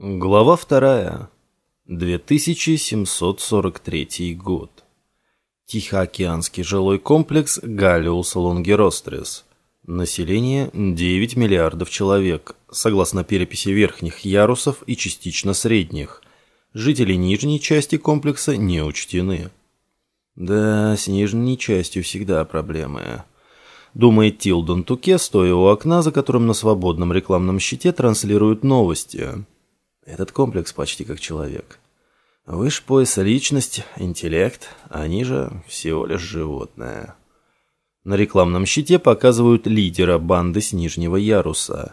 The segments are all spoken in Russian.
Глава вторая. 2743 год. Тихоокеанский жилой комплекс Галиус Лонгерострес. Население 9 миллиардов человек, согласно переписи верхних ярусов и частично средних. Жители нижней части комплекса не учтены. Да, с нижней частью всегда проблемы. Думает Тилдон Туке, стоя у окна, за которым на свободном рекламном щите транслируют новости. Этот комплекс почти как человек. Выше пояса личность, интеллект, они же всего лишь животное. На рекламном щите показывают лидера банды с нижнего яруса.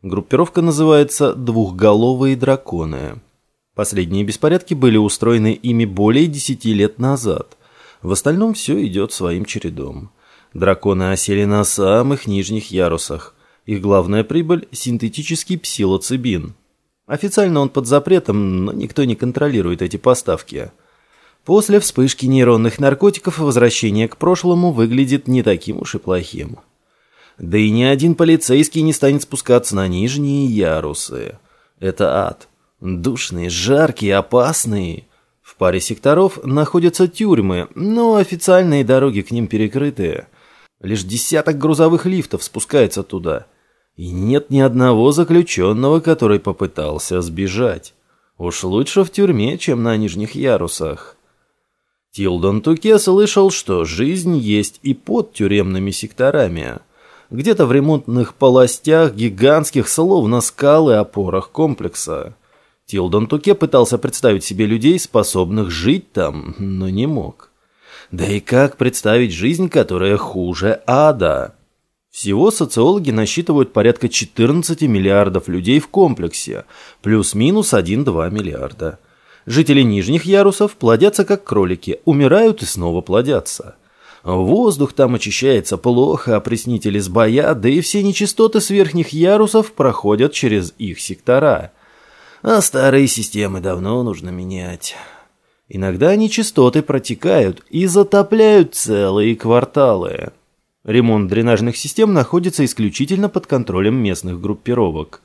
Группировка называется «Двухголовые драконы». Последние беспорядки были устроены ими более десяти лет назад. В остальном все идет своим чередом. Драконы осели на самых нижних ярусах. Их главная прибыль – синтетический псилоцибин – Официально он под запретом, но никто не контролирует эти поставки. После вспышки нейронных наркотиков возвращение к прошлому выглядит не таким уж и плохим. Да и ни один полицейский не станет спускаться на нижние ярусы. Это ад. Душные, жаркие, опасные. В паре секторов находятся тюрьмы, но официальные дороги к ним перекрыты. Лишь десяток грузовых лифтов спускается туда – и нет ни одного заключенного, который попытался сбежать. Уж лучше в тюрьме, чем на нижних ярусах. Тилдон Туке слышал, что жизнь есть и под тюремными секторами. Где-то в ремонтных полостях гигантских, словно скалы, опорах комплекса. Тилдон Туке пытался представить себе людей, способных жить там, но не мог. Да и как представить жизнь, которая хуже ада? Всего социологи насчитывают порядка 14 миллиардов людей в комплексе, плюс-минус 1-2 миллиарда. Жители нижних ярусов плодятся как кролики, умирают и снова плодятся. Воздух там очищается плохо, опреснители сбоят, да и все нечистоты с верхних ярусов проходят через их сектора. А старые системы давно нужно менять. Иногда нечистоты протекают и затопляют целые кварталы. Ремонт дренажных систем находится исключительно под контролем местных группировок.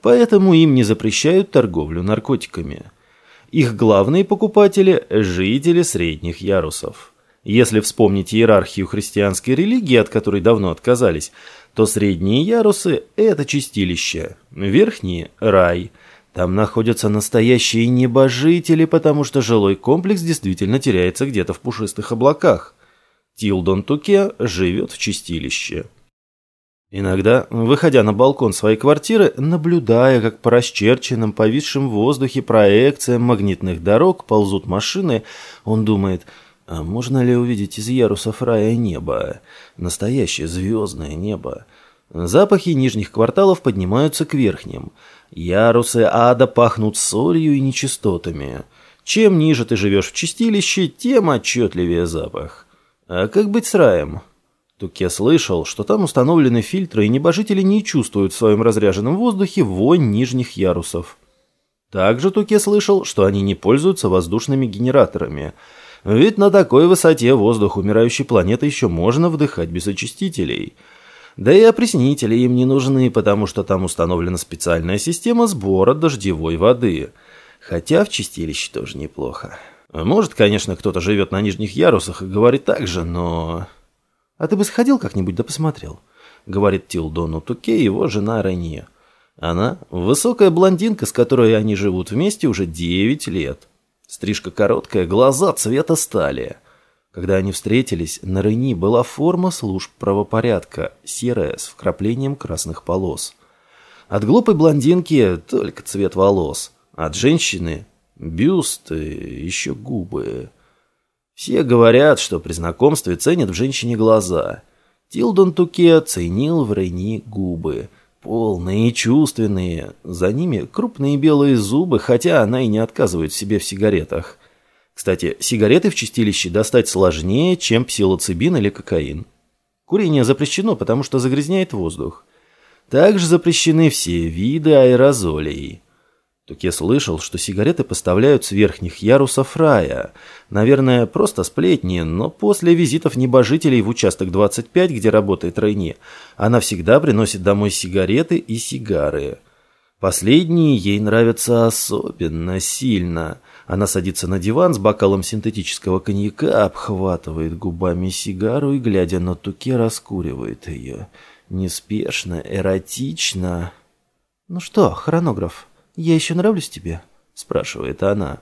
Поэтому им не запрещают торговлю наркотиками. Их главные покупатели – жители средних ярусов. Если вспомнить иерархию христианской религии, от которой давно отказались, то средние ярусы – это чистилище, верхние – рай. Там находятся настоящие небожители, потому что жилой комплекс действительно теряется где-то в пушистых облаках. Тилдон Туке живет в чистилище. Иногда, выходя на балкон своей квартиры, наблюдая, как по расчерченным, повисшим в воздухе проекциям магнитных дорог ползут машины, он думает, а можно ли увидеть из ярусов рая небо? Настоящее звездное небо. Запахи нижних кварталов поднимаются к верхним. Ярусы ада пахнут солью и нечистотами. Чем ниже ты живешь в чистилище, тем отчетливее запах. А как быть с раем? Туке слышал, что там установлены фильтры, и небожители не чувствуют в своем разряженном воздухе вонь нижних ярусов. Также Туке слышал, что они не пользуются воздушными генераторами, ведь на такой высоте воздух умирающей планеты еще можно вдыхать без очистителей. Да и опреснители им не нужны, потому что там установлена специальная система сбора дождевой воды. Хотя в чистилище тоже неплохо. Может, конечно, кто-то живет на нижних ярусах и говорит так же, но... А ты бы сходил как-нибудь да посмотрел, говорит Тилдону Туке его жена Ренье. Она высокая блондинка, с которой они живут вместе уже 9 лет. Стрижка короткая, глаза цвета стали. Когда они встретились, на Рени была форма служб правопорядка, серая, с вкраплением красных полос. От глупой блондинки только цвет волос, от женщины Бюст и еще губы. Все говорят, что при знакомстве ценят в женщине глаза. Тилдон Туке ценил в Рейни губы. Полные и чувственные. За ними крупные белые зубы, хотя она и не отказывает себе в сигаретах. Кстати, сигареты в чистилище достать сложнее, чем псилоцибин или кокаин. Курение запрещено, потому что загрязняет воздух. Также запрещены все виды аэрозолей. Туке слышал, что сигареты поставляют с верхних ярусов рая. Наверное, просто сплетни, но после визитов небожителей в участок 25, где работает Рейни, она всегда приносит домой сигареты и сигары. Последние ей нравятся особенно сильно. Она садится на диван с бокалом синтетического коньяка, обхватывает губами сигару и, глядя на туке, раскуривает ее. Неспешно, эротично. «Ну что, хронограф, я еще нравлюсь тебе?» – спрашивает она.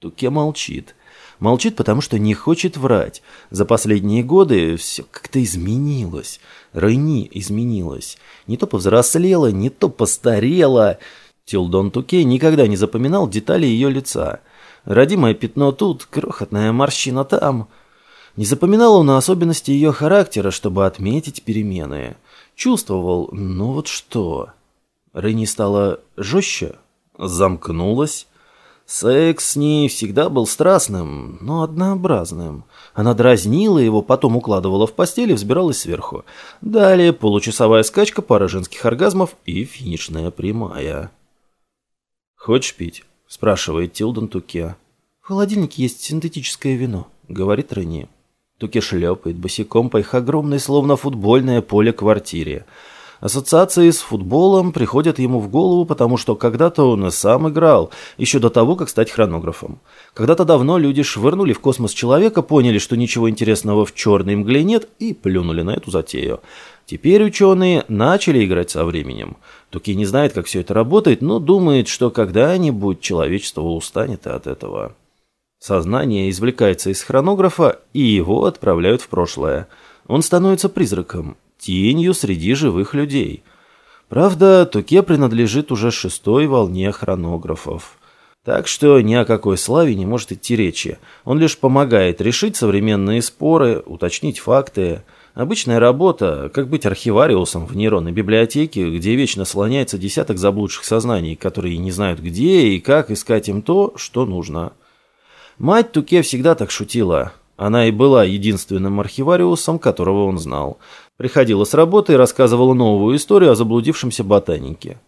Туке молчит. Молчит, потому что не хочет врать. За последние годы все как-то изменилось. Рейни изменилась. Не то повзрослела, не то постарела. Тилдон Туке никогда не запоминал детали ее лица. Родимое пятно тут, крохотная морщина там. Не запоминал он особенности ее характера, чтобы отметить перемены. Чувствовал, ну вот что. Рейни стала жестче, замкнулась, Секс с ней всегда был страстным, но однообразным. Она дразнила его, потом укладывала в постель и взбиралась сверху. Далее получасовая скачка, пара женских оргазмов и финишная прямая. «Хочешь пить?» – спрашивает Тилдон Туке. «В холодильнике есть синтетическое вино», – говорит Рене. Туке шлепает босиком по их огромной, словно футбольное поле квартире – Ассоциации с футболом приходят ему в голову, потому что когда-то он и сам играл, еще до того, как стать хронографом. Когда-то давно люди швырнули в космос человека, поняли, что ничего интересного в черной мгле нет, и плюнули на эту затею. Теперь ученые начали играть со временем. Туки не знает, как все это работает, но думает, что когда-нибудь человечество устанет от этого. Сознание извлекается из хронографа, и его отправляют в прошлое. Он становится призраком, тенью среди живых людей. Правда, Туке принадлежит уже шестой волне хронографов. Так что ни о какой славе не может идти речи. Он лишь помогает решить современные споры, уточнить факты. Обычная работа, как быть архивариусом в нейронной библиотеке, где вечно слоняется десяток заблудших сознаний, которые не знают где и как искать им то, что нужно. Мать Туке всегда так шутила. Она и была единственным архивариусом, которого он знал. Приходила с работы и рассказывала новую историю о заблудившемся ботанике.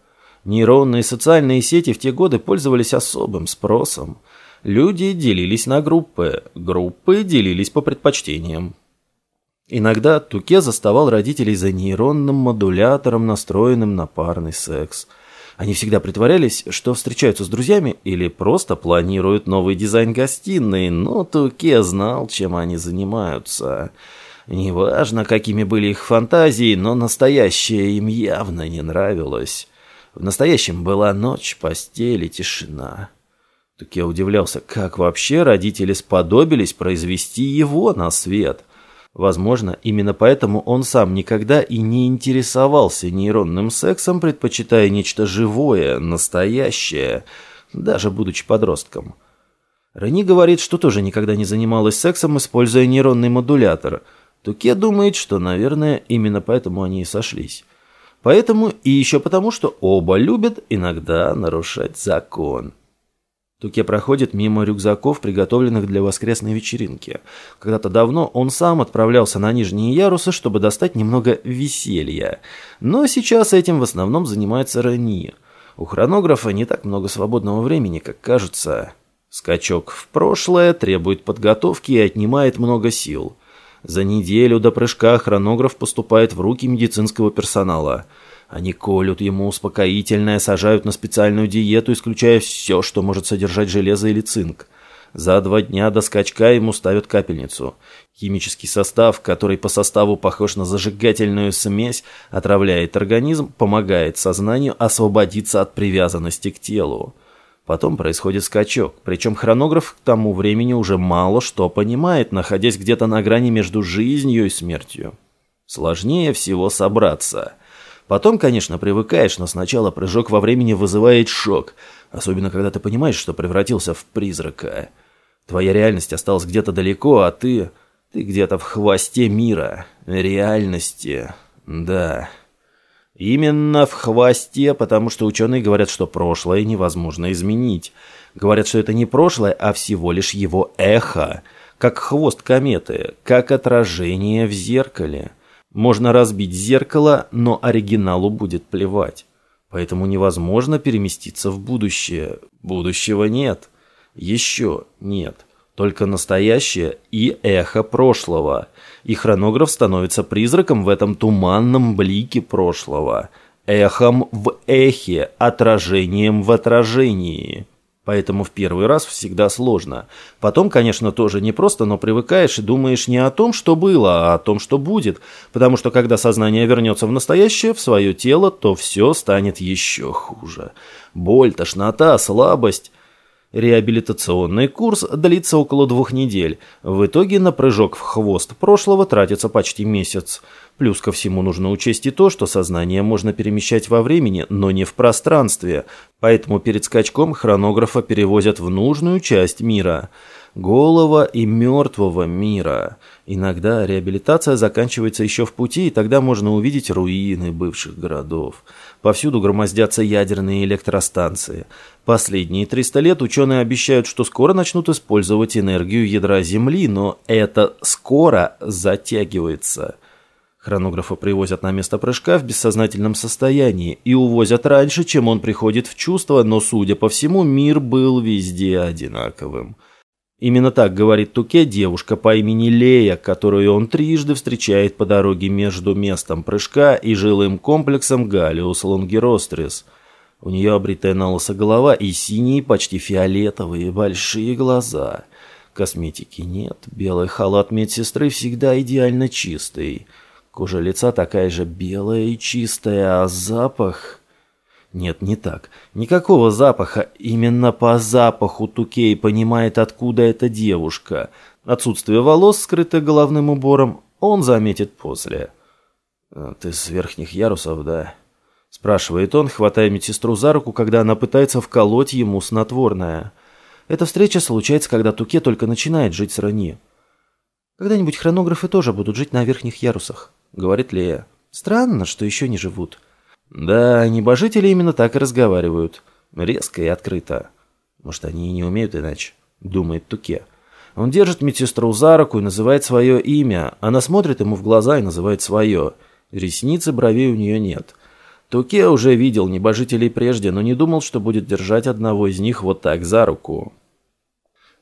Нейронные социальные сети в те годы пользовались особым спросом. Люди делились на группы, группы делились по предпочтениям. Иногда Туке заставал родителей за нейронным модулятором, настроенным на парный секс. Они всегда притворялись, что встречаются с друзьями или просто планируют новый дизайн гостиной, но Туке знал, чем они занимаются – Неважно, какими были их фантазии, но настоящее им явно не нравилось. В настоящем была ночь, постель и тишина. Так удивлялся, как вообще родители сподобились произвести его на свет. Возможно, именно поэтому он сам никогда и не интересовался нейронным сексом, предпочитая нечто живое, настоящее, даже будучи подростком. Рени говорит, что тоже никогда не занималась сексом, используя нейронный модулятор – Туке думает, что, наверное, именно поэтому они и сошлись. Поэтому и еще потому, что оба любят иногда нарушать закон. Туке проходит мимо рюкзаков, приготовленных для воскресной вечеринки. Когда-то давно он сам отправлялся на нижние ярусы, чтобы достать немного веселья. Но сейчас этим в основном занимается Рани. У хронографа не так много свободного времени, как кажется. Скачок в прошлое требует подготовки и отнимает много сил. За неделю до прыжка хронограф поступает в руки медицинского персонала. Они колют ему успокоительное, сажают на специальную диету, исключая все, что может содержать железо или цинк. За два дня до скачка ему ставят капельницу. Химический состав, который по составу похож на зажигательную смесь, отравляет организм, помогает сознанию освободиться от привязанности к телу. Потом происходит скачок, причем хронограф к тому времени уже мало что понимает, находясь где-то на грани между жизнью и смертью. Сложнее всего собраться. Потом, конечно, привыкаешь, но сначала прыжок во времени вызывает шок, особенно когда ты понимаешь, что превратился в призрака. Твоя реальность осталась где-то далеко, а ты... ты где-то в хвосте мира, реальности. Да... Именно в хвосте, потому что ученые говорят, что прошлое невозможно изменить. Говорят, что это не прошлое, а всего лишь его эхо, как хвост кометы, как отражение в зеркале. Можно разбить зеркало, но оригиналу будет плевать. Поэтому невозможно переместиться в будущее. Будущего нет. Еще нет. Только настоящее и эхо прошлого – и хронограф становится призраком в этом туманном блике прошлого. эхом в эхе, отражением в отражении. Поэтому в первый раз всегда сложно. Потом, конечно, тоже непросто, но привыкаешь и думаешь не о том, что было, а о том, что будет. Потому что когда сознание вернется в настоящее, в свое тело, то все станет еще хуже. Боль, тошнота, слабость. Реабилитационный курс длится около двух недель. В итоге на прыжок в хвост прошлого тратится почти месяц. Плюс ко всему нужно учесть и то, что сознание можно перемещать во времени, но не в пространстве. Поэтому перед скачком хронографа перевозят в нужную часть мира. Голого и мертвого мира. Иногда реабилитация заканчивается еще в пути, и тогда можно увидеть руины бывших городов. Повсюду громоздятся ядерные электростанции. Последние 300 лет ученые обещают, что скоро начнут использовать энергию ядра Земли, но это «скоро» затягивается. Хронографа привозят на место прыжка в бессознательном состоянии и увозят раньше, чем он приходит в чувство, но, судя по всему, мир был везде одинаковым. Именно так говорит Туке девушка по имени Лея, которую он трижды встречает по дороге между местом прыжка и жилым комплексом Галиус Лонгерострис. У нее обритая на голова и синие, почти фиолетовые, большие глаза. Косметики нет, белый халат медсестры всегда идеально чистый. Кожа лица такая же белая и чистая, а запах... Нет, не так. Никакого запаха. Именно по запаху Тукей понимает, откуда эта девушка. Отсутствие волос, скрытых головным убором, он заметит после. «А «Ты с верхних ярусов, да?» Спрашивает он, хватая медсестру за руку, когда она пытается вколоть ему снотворное. Эта встреча случается, когда Туке только начинает жить с Рани. «Когда-нибудь хронографы тоже будут жить на верхних ярусах», — говорит Лея. «Странно, что еще не живут». Да, небожители именно так и разговаривают. Резко и открыто. Может, они и не умеют иначе, думает Туке. Он держит медсестру за руку и называет свое имя. Она смотрит ему в глаза и называет свое. Ресницы бровей у нее нет. Туке уже видел небожителей прежде, но не думал, что будет держать одного из них вот так за руку.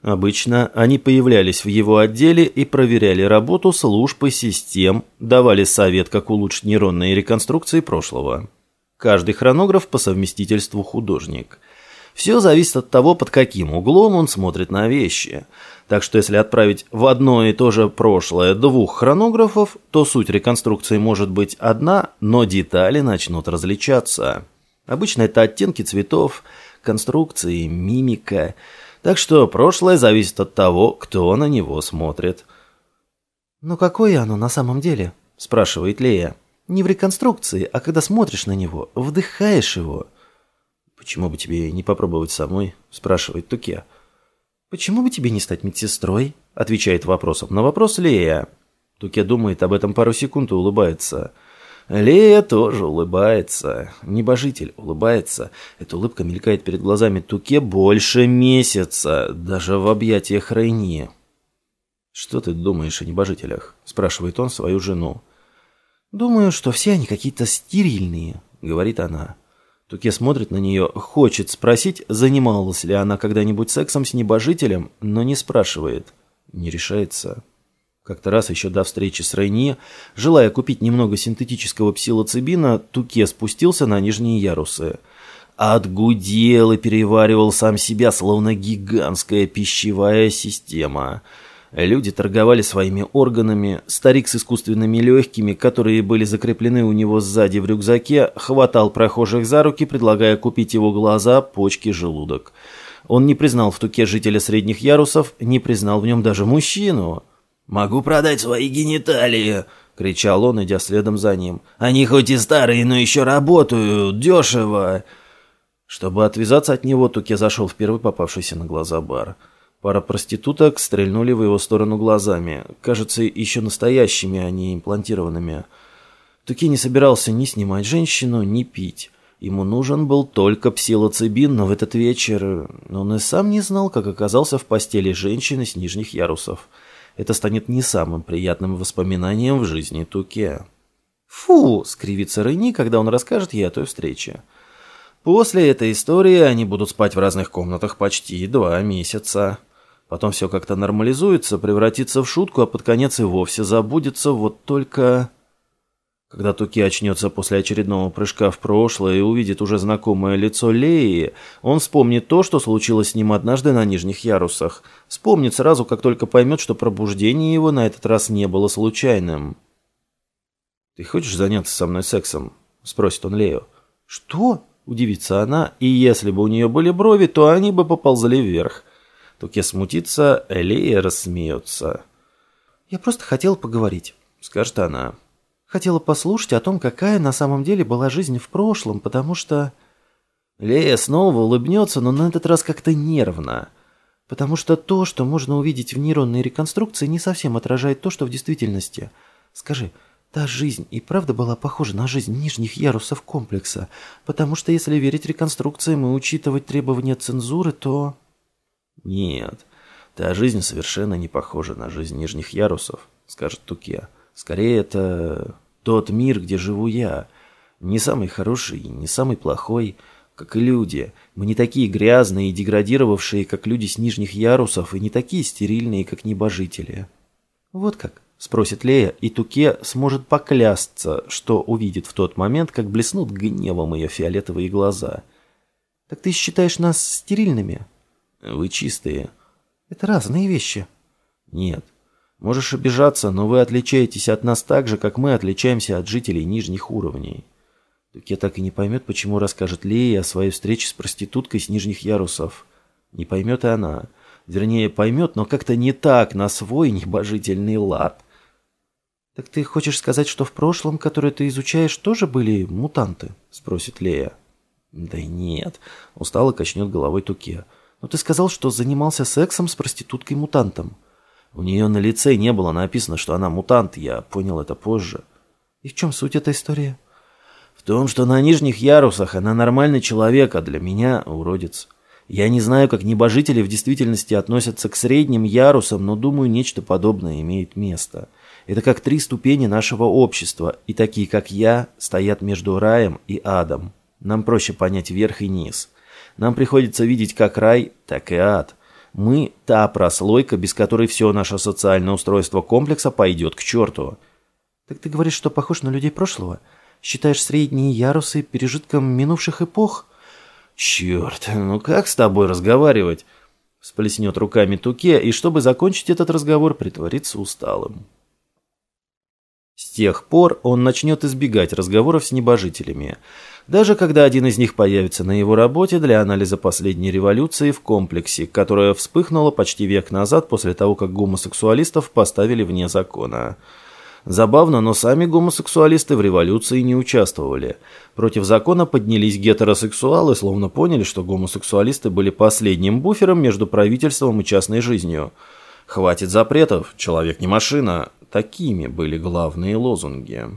Обычно они появлялись в его отделе и проверяли работу служб и систем, давали совет, как улучшить нейронные реконструкции прошлого. Каждый хронограф по совместительству художник. Все зависит от того, под каким углом он смотрит на вещи. Так что если отправить в одно и то же прошлое двух хронографов, то суть реконструкции может быть одна, но детали начнут различаться. Обычно это оттенки цветов, конструкции, мимика. Так что прошлое зависит от того, кто на него смотрит. «Но какое оно на самом деле?» – спрашивает Лея. Не в реконструкции, а когда смотришь на него, вдыхаешь его. «Почему бы тебе не попробовать самой?» – спрашивает Туке. «Почему бы тебе не стать медсестрой?» – отвечает вопросом на вопрос Лея. Туке думает об этом пару секунд и улыбается. Лея тоже улыбается. Небожитель улыбается. Эта улыбка мелькает перед глазами Туке больше месяца, даже в объятиях Рейни. «Что ты думаешь о небожителях?» – спрашивает он свою жену. «Думаю, что все они какие-то стерильные», — говорит она. Туке смотрит на нее, хочет спросить, занималась ли она когда-нибудь сексом с небожителем, но не спрашивает. Не решается. Как-то раз еще до встречи с Рейни, желая купить немного синтетического псилоцибина, Туке спустился на нижние ярусы. Отгудел и переваривал сам себя, словно гигантская пищевая система — Люди торговали своими органами. Старик с искусственными легкими, которые были закреплены у него сзади в рюкзаке, хватал прохожих за руки, предлагая купить его глаза, почки, желудок. Он не признал в туке жителя средних ярусов, не признал в нем даже мужчину. «Могу продать свои гениталии!» — кричал он, идя следом за ним. «Они хоть и старые, но еще работают, дешево!» Чтобы отвязаться от него, Туке зашел в первый попавшийся на глаза бар. Пара проституток стрельнули в его сторону глазами, кажется, еще настоящими, а не имплантированными. Туки не собирался ни снимать женщину, ни пить. Ему нужен был только псилоцибин, но в этот вечер он и сам не знал, как оказался в постели женщины с нижних ярусов. Это станет не самым приятным воспоминанием в жизни Туке. «Фу!» — скривится Рейни, когда он расскажет ей о той встрече. После этой истории они будут спать в разных комнатах почти два месяца. Потом все как-то нормализуется, превратится в шутку, а под конец и вовсе забудется. Вот только... Когда Туки очнется после очередного прыжка в прошлое и увидит уже знакомое лицо Леи, он вспомнит то, что случилось с ним однажды на нижних ярусах. Вспомнит сразу, как только поймет, что пробуждение его на этот раз не было случайным. «Ты хочешь заняться со мной сексом?» – спросит он Лею. «Что?» – удивится она, и если бы у нее были брови, то они бы поползли вверх. Туке смутится, Лея рассмеется. «Я просто хотела поговорить», – скажет она. Хотела послушать о том, какая на самом деле была жизнь в прошлом, потому что... Лея снова улыбнется, но на этот раз как-то нервно. Потому что то, что можно увидеть в нейронной реконструкции, не совсем отражает то, что в действительности. Скажи, та жизнь и правда была похожа на жизнь нижних ярусов комплекса? Потому что если верить реконструкциям и учитывать требования цензуры, то... Нет, та жизнь совершенно не похожа на жизнь нижних ярусов, скажет Туке. Скорее, это тот мир, где живу я. Не самый хороший, не самый плохой, как и люди. Мы не такие грязные и деградировавшие, как люди с нижних ярусов, и не такие стерильные, как небожители. Вот как? Спросит Лея, и Туке сможет поклясться, что увидит в тот момент, как блеснут гневом ее фиолетовые глаза. «Так ты считаешь нас стерильными?» «Вы чистые». «Это разные вещи». «Нет, Можешь обижаться, но вы отличаетесь от нас так же, как мы отличаемся от жителей нижних уровней. Туке так и не поймет, почему расскажет Лея о своей встрече с проституткой с нижних ярусов. Не поймет и она. Вернее, поймет, но как-то не так, на свой небожительный лад. «Так ты хочешь сказать, что в прошлом, которое ты изучаешь, тоже были мутанты?» – спросит Лея. «Да нет», – устало качнет головой Туке. «Но ты сказал, что занимался сексом с проституткой-мутантом». У нее на лице не было написано, что она мутант, я понял это позже. И в чем суть этой истории? В том, что на нижних ярусах она нормальный человек, а для меня уродец. Я не знаю, как небожители в действительности относятся к средним ярусам, но думаю, нечто подобное имеет место. Это как три ступени нашего общества, и такие, как я, стоят между раем и адом. Нам проще понять верх и низ. Нам приходится видеть как рай, так и ад. Мы – та прослойка, без которой все наше социальное устройство комплекса пойдет к черту. Так ты говоришь, что похож на людей прошлого? Считаешь средние ярусы пережитком минувших эпох? Черт, ну как с тобой разговаривать? Сплеснет руками Туке, и чтобы закончить этот разговор, притворится усталым. С тех пор он начнет избегать разговоров с небожителями – даже когда один из них появится на его работе для анализа последней революции в комплексе, которая вспыхнула почти век назад после того, как гомосексуалистов поставили вне закона. Забавно, но сами гомосексуалисты в революции не участвовали. Против закона поднялись гетеросексуалы, словно поняли, что гомосексуалисты были последним буфером между правительством и частной жизнью. «Хватит запретов, человек не машина» – такими были главные лозунги.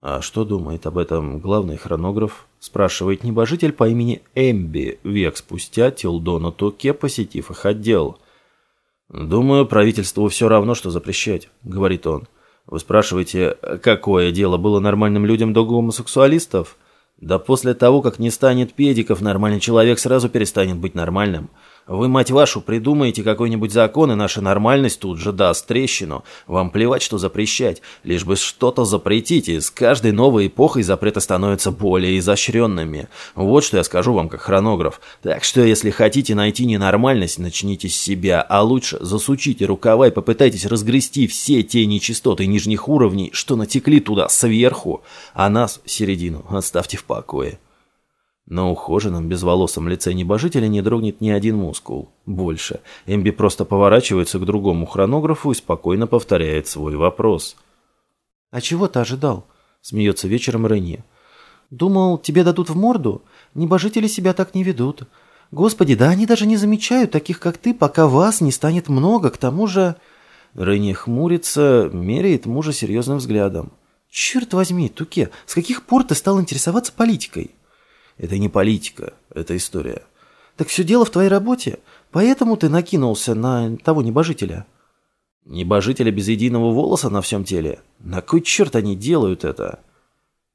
«А что думает об этом главный хронограф?» – спрашивает небожитель по имени Эмби, век спустя Тилдона Токе, посетив их отдел. «Думаю, правительству все равно, что запрещать», – говорит он. «Вы спрашиваете, какое дело было нормальным людям до гомосексуалистов?» «Да после того, как не станет педиков, нормальный человек сразу перестанет быть нормальным». Вы, мать вашу, придумаете какой-нибудь закон, и наша нормальность тут же даст трещину. Вам плевать, что запрещать. Лишь бы что-то запретить, и с каждой новой эпохой запреты становятся более изощренными. Вот что я скажу вам как хронограф. Так что, если хотите найти ненормальность, начните с себя, а лучше засучите рукава и попытайтесь разгрести все те нечистоты нижних уровней, что натекли туда сверху, а нас, середину, оставьте в покое. На ухоженном, безволосом лице небожителя не дрогнет ни один мускул. Больше. Эмби просто поворачивается к другому хронографу и спокойно повторяет свой вопрос. «А чего ты ожидал?» – смеется вечером Рене. «Думал, тебе дадут в морду? Небожители себя так не ведут. Господи, да они даже не замечают таких, как ты, пока вас не станет много, к тому же...» Рене хмурится, меряет мужа серьезным взглядом. «Черт возьми, Туке, с каких пор ты стал интересоваться политикой?» Это не политика, это история. Так все дело в твоей работе. Поэтому ты накинулся на того небожителя. Небожителя без единого волоса на всем теле? На кой черт они делают это?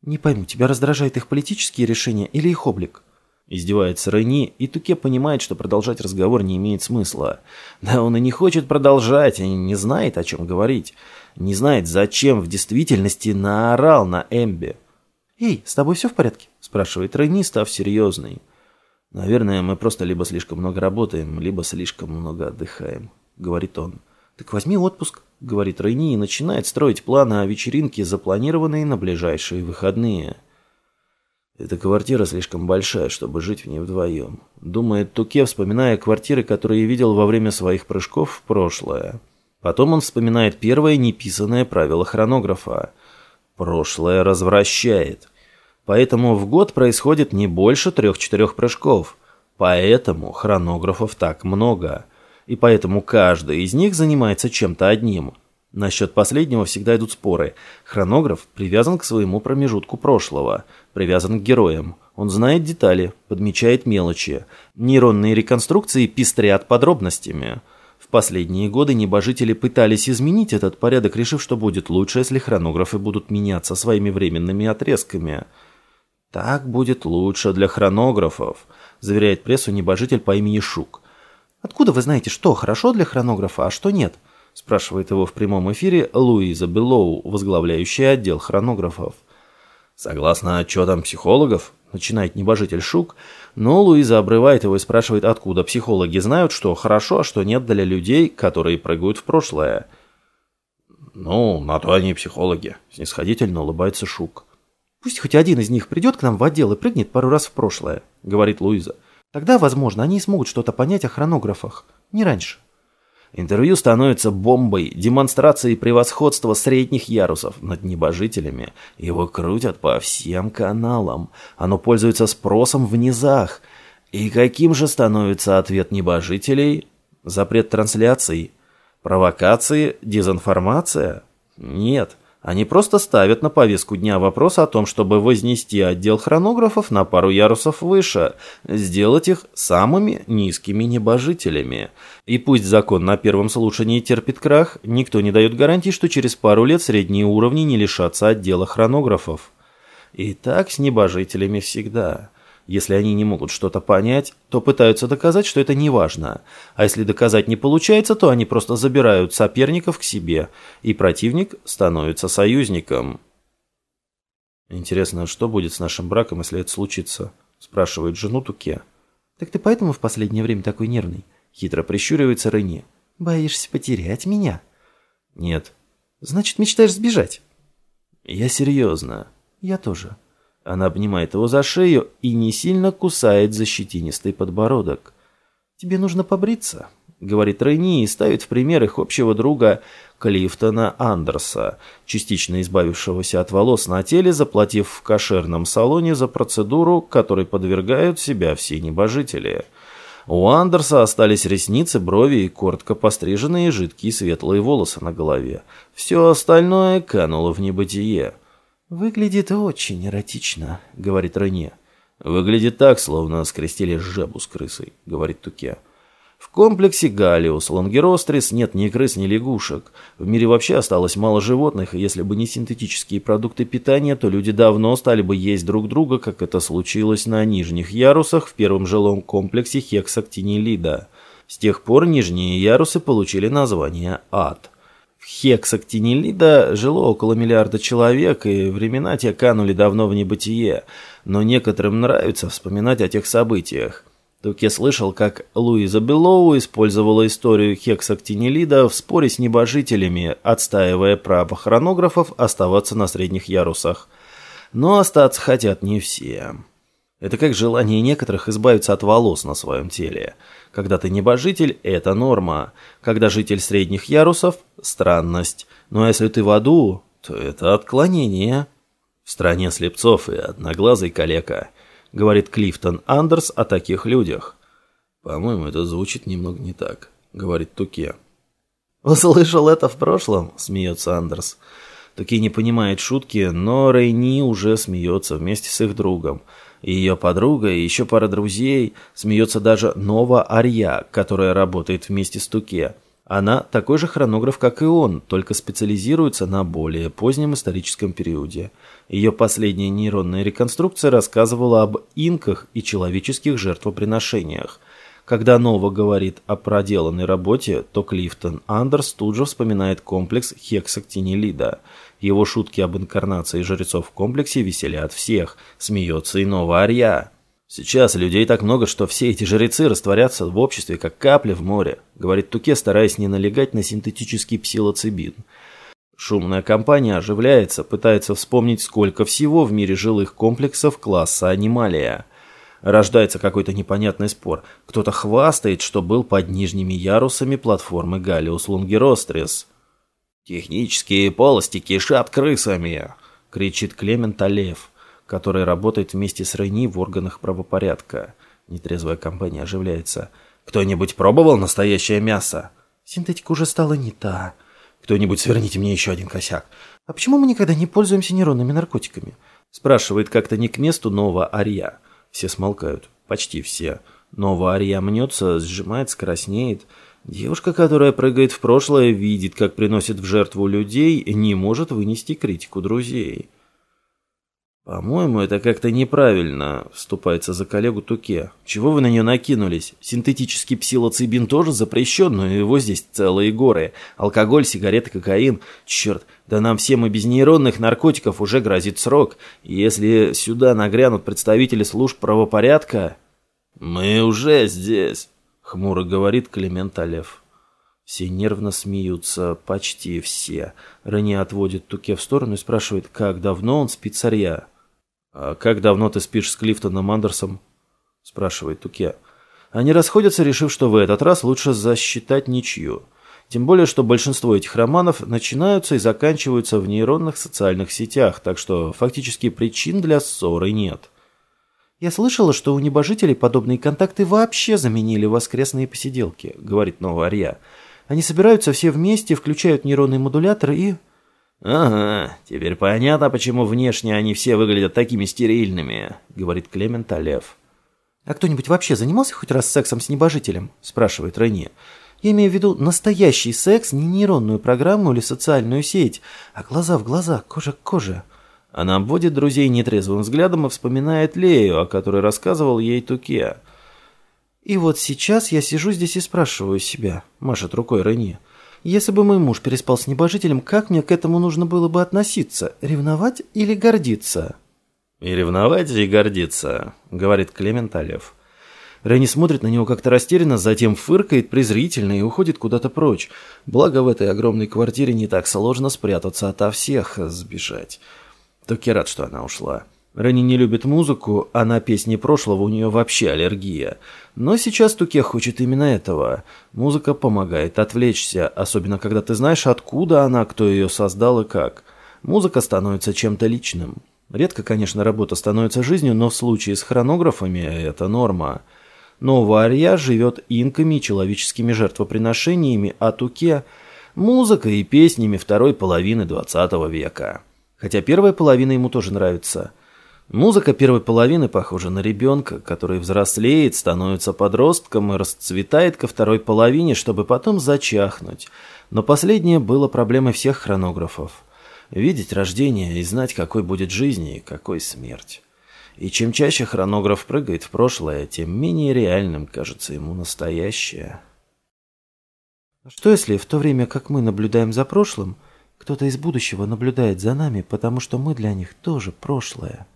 Не пойму, тебя раздражают их политические решения или их облик? Издевается Рейни, и Туке понимает, что продолжать разговор не имеет смысла. Да он и не хочет продолжать, и не знает, о чем говорить. Не знает, зачем в действительности наорал на Эмби. «Эй, с тобой все в порядке?» – спрашивает Рейни, став серьезной. «Наверное, мы просто либо слишком много работаем, либо слишком много отдыхаем», — говорит он. «Так возьми отпуск», — говорит Рейни и начинает строить планы о вечеринке, запланированные на ближайшие выходные. Эта квартира слишком большая, чтобы жить в ней вдвоем. Думает Туке, вспоминая квартиры, которые видел во время своих прыжков в прошлое. Потом он вспоминает первое неписанное правило хронографа. Прошлое развращает. Поэтому в год происходит не больше трех-четырех прыжков. Поэтому хронографов так много. И поэтому каждый из них занимается чем-то одним. Насчет последнего всегда идут споры. Хронограф привязан к своему промежутку прошлого, привязан к героям. Он знает детали, подмечает мелочи. Нейронные реконструкции пестрят подробностями. В последние годы небожители пытались изменить этот порядок, решив, что будет лучше, если хронографы будут меняться своими временными отрезками – «Так будет лучше для хронографов», – заверяет прессу небожитель по имени Шук. «Откуда вы знаете, что хорошо для хронографа, а что нет?» – спрашивает его в прямом эфире Луиза Беллоу, возглавляющая отдел хронографов. «Согласно отчетам психологов», – начинает небожитель Шук, но Луиза обрывает его и спрашивает, откуда психологи знают, что хорошо, а что нет для людей, которые прыгают в прошлое. «Ну, на то они психологи», – снисходительно улыбается Шук. «Пусть хоть один из них придет к нам в отдел и прыгнет пару раз в прошлое», — говорит Луиза. «Тогда, возможно, они смогут что-то понять о хронографах. Не раньше». Интервью становится бомбой, демонстрацией превосходства средних ярусов над небожителями. Его крутят по всем каналам. Оно пользуется спросом в низах. И каким же становится ответ небожителей? Запрет трансляций? Провокации? Дезинформация? Нет. Они просто ставят на повестку дня вопрос о том, чтобы вознести отдел хронографов на пару ярусов выше, сделать их самыми низкими небожителями. И пусть закон на первом слушании терпит крах, никто не дает гарантии, что через пару лет средние уровни не лишатся отдела хронографов. И так с небожителями всегда. Если они не могут что-то понять, то пытаются доказать, что это не важно. А если доказать не получается, то они просто забирают соперников к себе, и противник становится союзником. «Интересно, что будет с нашим браком, если это случится?» – спрашивает жену Туке. «Так ты поэтому в последнее время такой нервный?» – хитро прищуривается Рене. «Боишься потерять меня?» «Нет». «Значит, мечтаешь сбежать?» «Я серьезно». «Я тоже». Она обнимает его за шею и не сильно кусает за щетинистый подбородок. «Тебе нужно побриться», — говорит Рейни и ставит в пример их общего друга Клифтона Андерса, частично избавившегося от волос на теле, заплатив в кошерном салоне за процедуру, которой подвергают себя все небожители. У Андерса остались ресницы, брови и коротко постриженные жидкие светлые волосы на голове. Все остальное кануло в небытие. «Выглядит очень эротично», — говорит Рене. «Выглядит так, словно скрестили жабу с крысой», — говорит Туке. В комплексе Галиус Лонгерострис нет ни крыс, ни лягушек. В мире вообще осталось мало животных, и если бы не синтетические продукты питания, то люди давно стали бы есть друг друга, как это случилось на нижних ярусах в первом жилом комплексе Хексактинилида. С тех пор нижние ярусы получили название «ад». В Хексактинелида жило около миллиарда человек, и времена те канули давно в небытие, но некоторым нравится вспоминать о тех событиях. Туке слышал, как Луиза Беллоу использовала историю Хексактинелида в споре с небожителями, отстаивая право хронографов оставаться на средних ярусах. Но остаться хотят не все. Это как желание некоторых избавиться от волос на своем теле. Когда ты небожитель – это норма. Когда житель средних ярусов – странность. Ну а если ты в аду, то это отклонение. В стране слепцов и одноглазый калека, говорит Клифтон Андерс о таких людях. По-моему, это звучит немного не так, говорит Туке. «Услышал это в прошлом?» – смеется Андерс. Туке не понимает шутки, но Рейни уже смеется вместе с их другом – и ее подруга, и еще пара друзей. Смеется даже Нова Арья, которая работает вместе с Туке. Она такой же хронограф, как и он, только специализируется на более позднем историческом периоде. Ее последняя нейронная реконструкция рассказывала об инках и человеческих жертвоприношениях. Когда Нова говорит о проделанной работе, то Клифтон Андерс тут же вспоминает комплекс хексактинилида. Его шутки об инкарнации жрецов в комплексе веселят всех. Смеется и Нова Арья. «Сейчас людей так много, что все эти жрецы растворятся в обществе, как капли в море», говорит Туке, стараясь не налегать на синтетический псилоцибин. Шумная компания оживляется, пытается вспомнить, сколько всего в мире жилых комплексов класса «Анималия». Рождается какой-то непонятный спор. Кто-то хвастает, что был под нижними ярусами платформы Галиус Лунгерострис. «Технические полости кишат крысами!» — кричит Клемент Олев, который работает вместе с Рейни в органах правопорядка. Нетрезвая компания оживляется. «Кто-нибудь пробовал настоящее мясо?» «Синтетика уже стала не та». «Кто-нибудь сверните мне еще один косяк». «А почему мы никогда не пользуемся нейронными наркотиками?» Спрашивает как-то не к месту Нова Арья. Все смолкают. Почти все. Нова Арья мнется, сжимается, краснеет. Девушка, которая прыгает в прошлое, видит, как приносит в жертву людей, не может вынести критику друзей. «По-моему, это как-то неправильно», — вступается за коллегу Туке. «Чего вы на нее накинулись? Синтетический псилоцибин тоже запрещен, но его здесь целые горы. Алкоголь, сигареты, кокаин. Черт, да нам всем и без нейронных наркотиков уже грозит срок. Если сюда нагрянут представители служб правопорядка...» «Мы уже здесь», — хмуро говорит Климент Олев. Все нервно смеются, почти все. Рене отводит Туке в сторону и спрашивает, как давно он спит царя. «А как давно ты спишь с Клифтоном Андерсом?» – спрашивает Туке. Они расходятся, решив, что в этот раз лучше засчитать ничью. Тем более, что большинство этих романов начинаются и заканчиваются в нейронных социальных сетях, так что фактически причин для ссоры нет. «Я слышала, что у небожителей подобные контакты вообще заменили воскресные посиделки», — говорит Новая Арья. «Они собираются все вместе, включают нейронный модулятор и...» «Ага, теперь понятно, почему внешне они все выглядят такими стерильными», — говорит Клемент Олев. «А кто-нибудь вообще занимался хоть раз сексом с небожителем?» — спрашивает Рейни. «Я имею в виду настоящий секс, не нейронную программу или социальную сеть, а глаза в глаза, кожа к коже». Она обводит друзей нетрезвым взглядом и вспоминает Лею, о которой рассказывал ей Туке. «И вот сейчас я сижу здесь и спрашиваю себя», — машет рукой Рейни. Если бы мой муж переспал с небожителем, как мне к этому нужно было бы относиться? Ревновать или гордиться?» «И ревновать, и гордиться», — говорит Клемент Алев. Ренни смотрит на него как-то растерянно, затем фыркает презрительно и уходит куда-то прочь. Благо в этой огромной квартире не так сложно спрятаться ото всех, сбежать. Только рад, что она ушла. Ренни не любит музыку, а на песни прошлого у нее вообще аллергия. Но сейчас Туке хочет именно этого. Музыка помогает отвлечься, особенно когда ты знаешь, откуда она, кто ее создал и как. Музыка становится чем-то личным. Редко, конечно, работа становится жизнью, но в случае с хронографами это норма. Но Варья живет инками и человеческими жертвоприношениями, а Туке – музыкой и песнями второй половины 20 века. Хотя первая половина ему тоже нравится – Музыка первой половины похожа на ребенка, который взрослеет, становится подростком и расцветает ко второй половине, чтобы потом зачахнуть. Но последнее было проблемой всех хронографов. Видеть рождение и знать, какой будет жизнь и какой смерть. И чем чаще хронограф прыгает в прошлое, тем менее реальным кажется ему настоящее. Что если в то время, как мы наблюдаем за прошлым, кто-то из будущего наблюдает за нами, потому что мы для них тоже прошлое?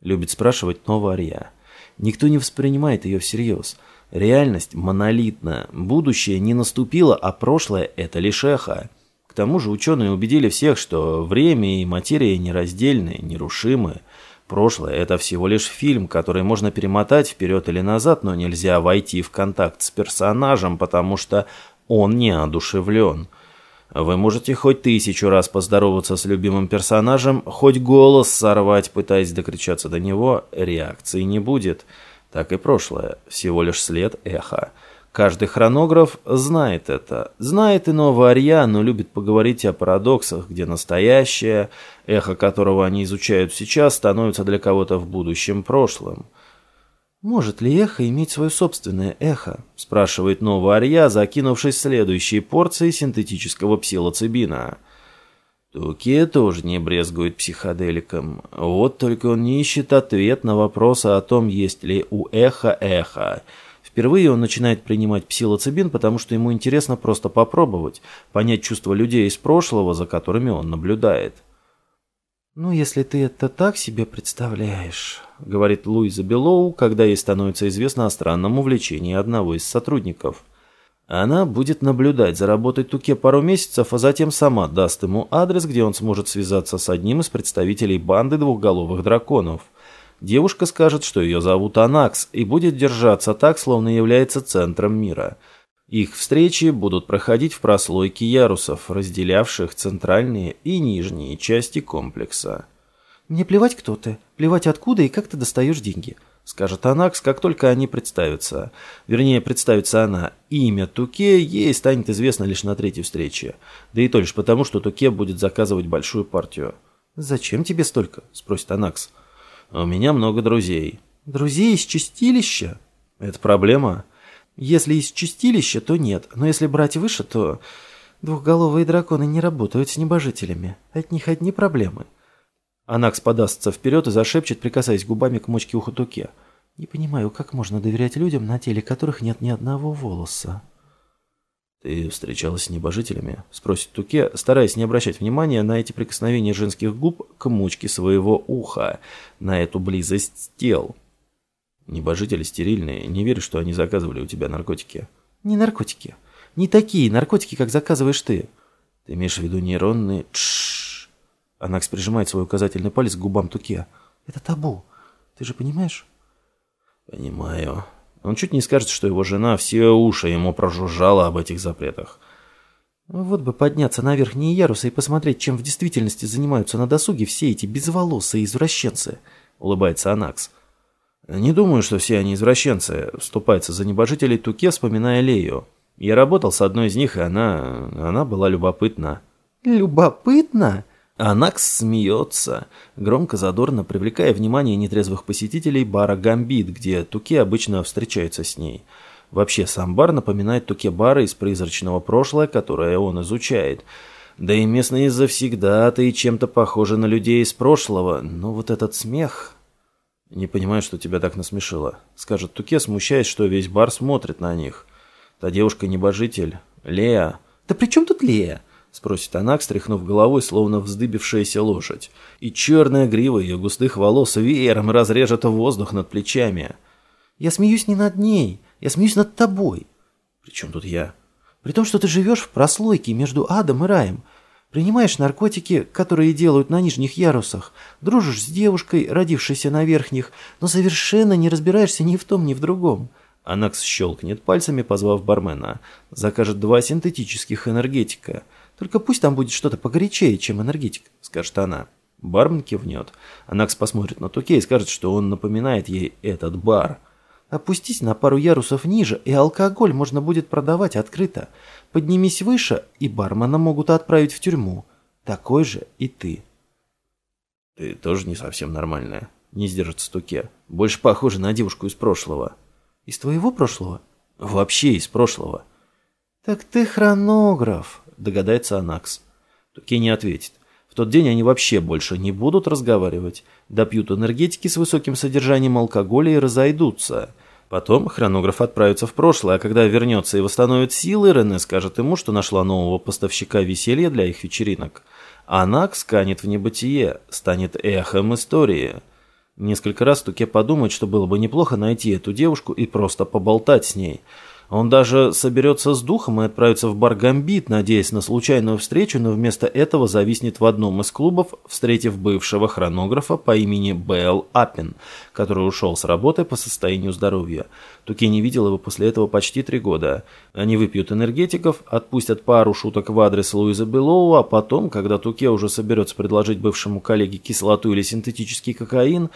Любит спрашивать Новарья. Никто не воспринимает ее всерьез. Реальность монолитна. Будущее не наступило, а прошлое – это лишь эхо. К тому же ученые убедили всех, что время и материя нераздельны, нерушимы. Прошлое – это всего лишь фильм, который можно перемотать вперед или назад, но нельзя войти в контакт с персонажем, потому что он неодушевлен. Вы можете хоть тысячу раз поздороваться с любимым персонажем, хоть голос сорвать, пытаясь докричаться до него, реакции не будет. Так и прошлое, всего лишь след эха. Каждый хронограф знает это. Знает и нового Арья, но любит поговорить о парадоксах, где настоящее, эхо которого они изучают сейчас, становится для кого-то в будущем прошлым. «Может ли эхо иметь свое собственное эхо?» – спрашивает Нова Арья, закинувшись следующей порцией синтетического псилоцибина. Туке тоже не брезгует психоделиком. Вот только он не ищет ответ на вопросы о том, есть ли у эхо эхо. Впервые он начинает принимать псилоцибин, потому что ему интересно просто попробовать, понять чувства людей из прошлого, за которыми он наблюдает. «Ну, если ты это так себе представляешь», — говорит Луиза Белоу, когда ей становится известно о странном увлечении одного из сотрудников. Она будет наблюдать за работой Туке пару месяцев, а затем сама даст ему адрес, где он сможет связаться с одним из представителей банды двухголовых драконов — Девушка скажет, что ее зовут Анакс, и будет держаться так, словно является центром мира. Их встречи будут проходить в прослойке ярусов, разделявших центральные и нижние части комплекса. «Мне плевать, кто ты, плевать откуда и как ты достаешь деньги», — скажет Анакс, как только они представятся. Вернее, представится она. Имя Туке ей станет известно лишь на третьей встрече. Да и то лишь потому, что Туке будет заказывать большую партию. «Зачем тебе столько?» — спросит Анакс. У меня много друзей. Друзей из чистилища? Это проблема? Если из чистилища, то нет. Но если брать выше, то... Двухголовые драконы не работают с небожителями. От них одни проблемы. Анакс подастся вперед и зашепчет, прикасаясь губами к мочке уха Туке. Не понимаю, как можно доверять людям, на теле которых нет ни одного волоса. «Ты встречалась с небожителями?» – спросит Туке, стараясь не обращать внимания на эти прикосновения женских губ к мучке своего уха, на эту близость тел. «Небожители стерильные, не верю, что они заказывали у тебя наркотики». «Не наркотики. Не такие наркотики, как заказываешь ты». «Ты имеешь в виду нейронные...» Тш. Анакс прижимает свой указательный палец к губам Туке. «Это табу. Ты же понимаешь?» «Понимаю», он чуть не скажет, что его жена все уши ему прожужжала об этих запретах. Вот бы подняться на верхние ярусы и посмотреть, чем в действительности занимаются на досуге все эти безволосые извращенцы, улыбается Анакс. Не думаю, что все они извращенцы, вступается за небожителей Туке, вспоминая Лею. Я работал с одной из них, и она... она была любопытна. Любопытна? Анакс смеется, громко задорно привлекая внимание нетрезвых посетителей бара «Гамбит», где Туке обычно встречается с ней. Вообще, сам бар напоминает Туке бара из призрачного прошлого, которое он изучает. Да и местные завсегда-то и чем-то похожи на людей из прошлого, но вот этот смех... «Не понимаю, что тебя так насмешило», — скажет Туке, смущаясь, что весь бар смотрит на них. «Та девушка-небожитель, Лея...» «Да при чем тут Лея?» Спросит она, встряхнув головой, словно вздыбившаяся лошадь. И черная грива ее густых волос веером разрежет воздух над плечами. «Я смеюсь не над ней, я смеюсь над тобой». «При чем тут я?» «При том, что ты живешь в прослойке между адом и раем. Принимаешь наркотики, которые делают на нижних ярусах, дружишь с девушкой, родившейся на верхних, но совершенно не разбираешься ни в том, ни в другом». Анакс щелкнет пальцами, позвав бармена. Закажет два синтетических энергетика – только пусть там будет что-то погорячее, чем энергетик», — скажет она. Бармен кивнет. Анакс посмотрит на Туке и скажет, что он напоминает ей этот бар. «Опустись на пару ярусов ниже, и алкоголь можно будет продавать открыто. Поднимись выше, и бармена могут отправить в тюрьму. Такой же и ты». «Ты тоже не совсем нормальная», — не сдержится Туке. «Больше похожа на девушку из прошлого». «Из твоего прошлого?» «Вообще из прошлого». «Так ты хронограф», догадается Анакс. Туки не ответит. В тот день они вообще больше не будут разговаривать, допьют энергетики с высоким содержанием алкоголя и разойдутся. Потом хронограф отправится в прошлое, а когда вернется и восстановит силы, Рене скажет ему, что нашла нового поставщика веселья для их вечеринок. Анакс канет в небытие, станет эхом истории. Несколько раз Туке подумает, что было бы неплохо найти эту девушку и просто поболтать с ней – он даже соберется с духом и отправится в бар «Гамбит», надеясь на случайную встречу, но вместо этого зависнет в одном из клубов, встретив бывшего хронографа по имени Бэл Аппин, который ушел с работы по состоянию здоровья. Туки не видел его после этого почти три года. Они выпьют энергетиков, отпустят пару шуток в адрес Луиза Белоу, а потом, когда Туке уже соберется предложить бывшему коллеге кислоту или синтетический кокаин,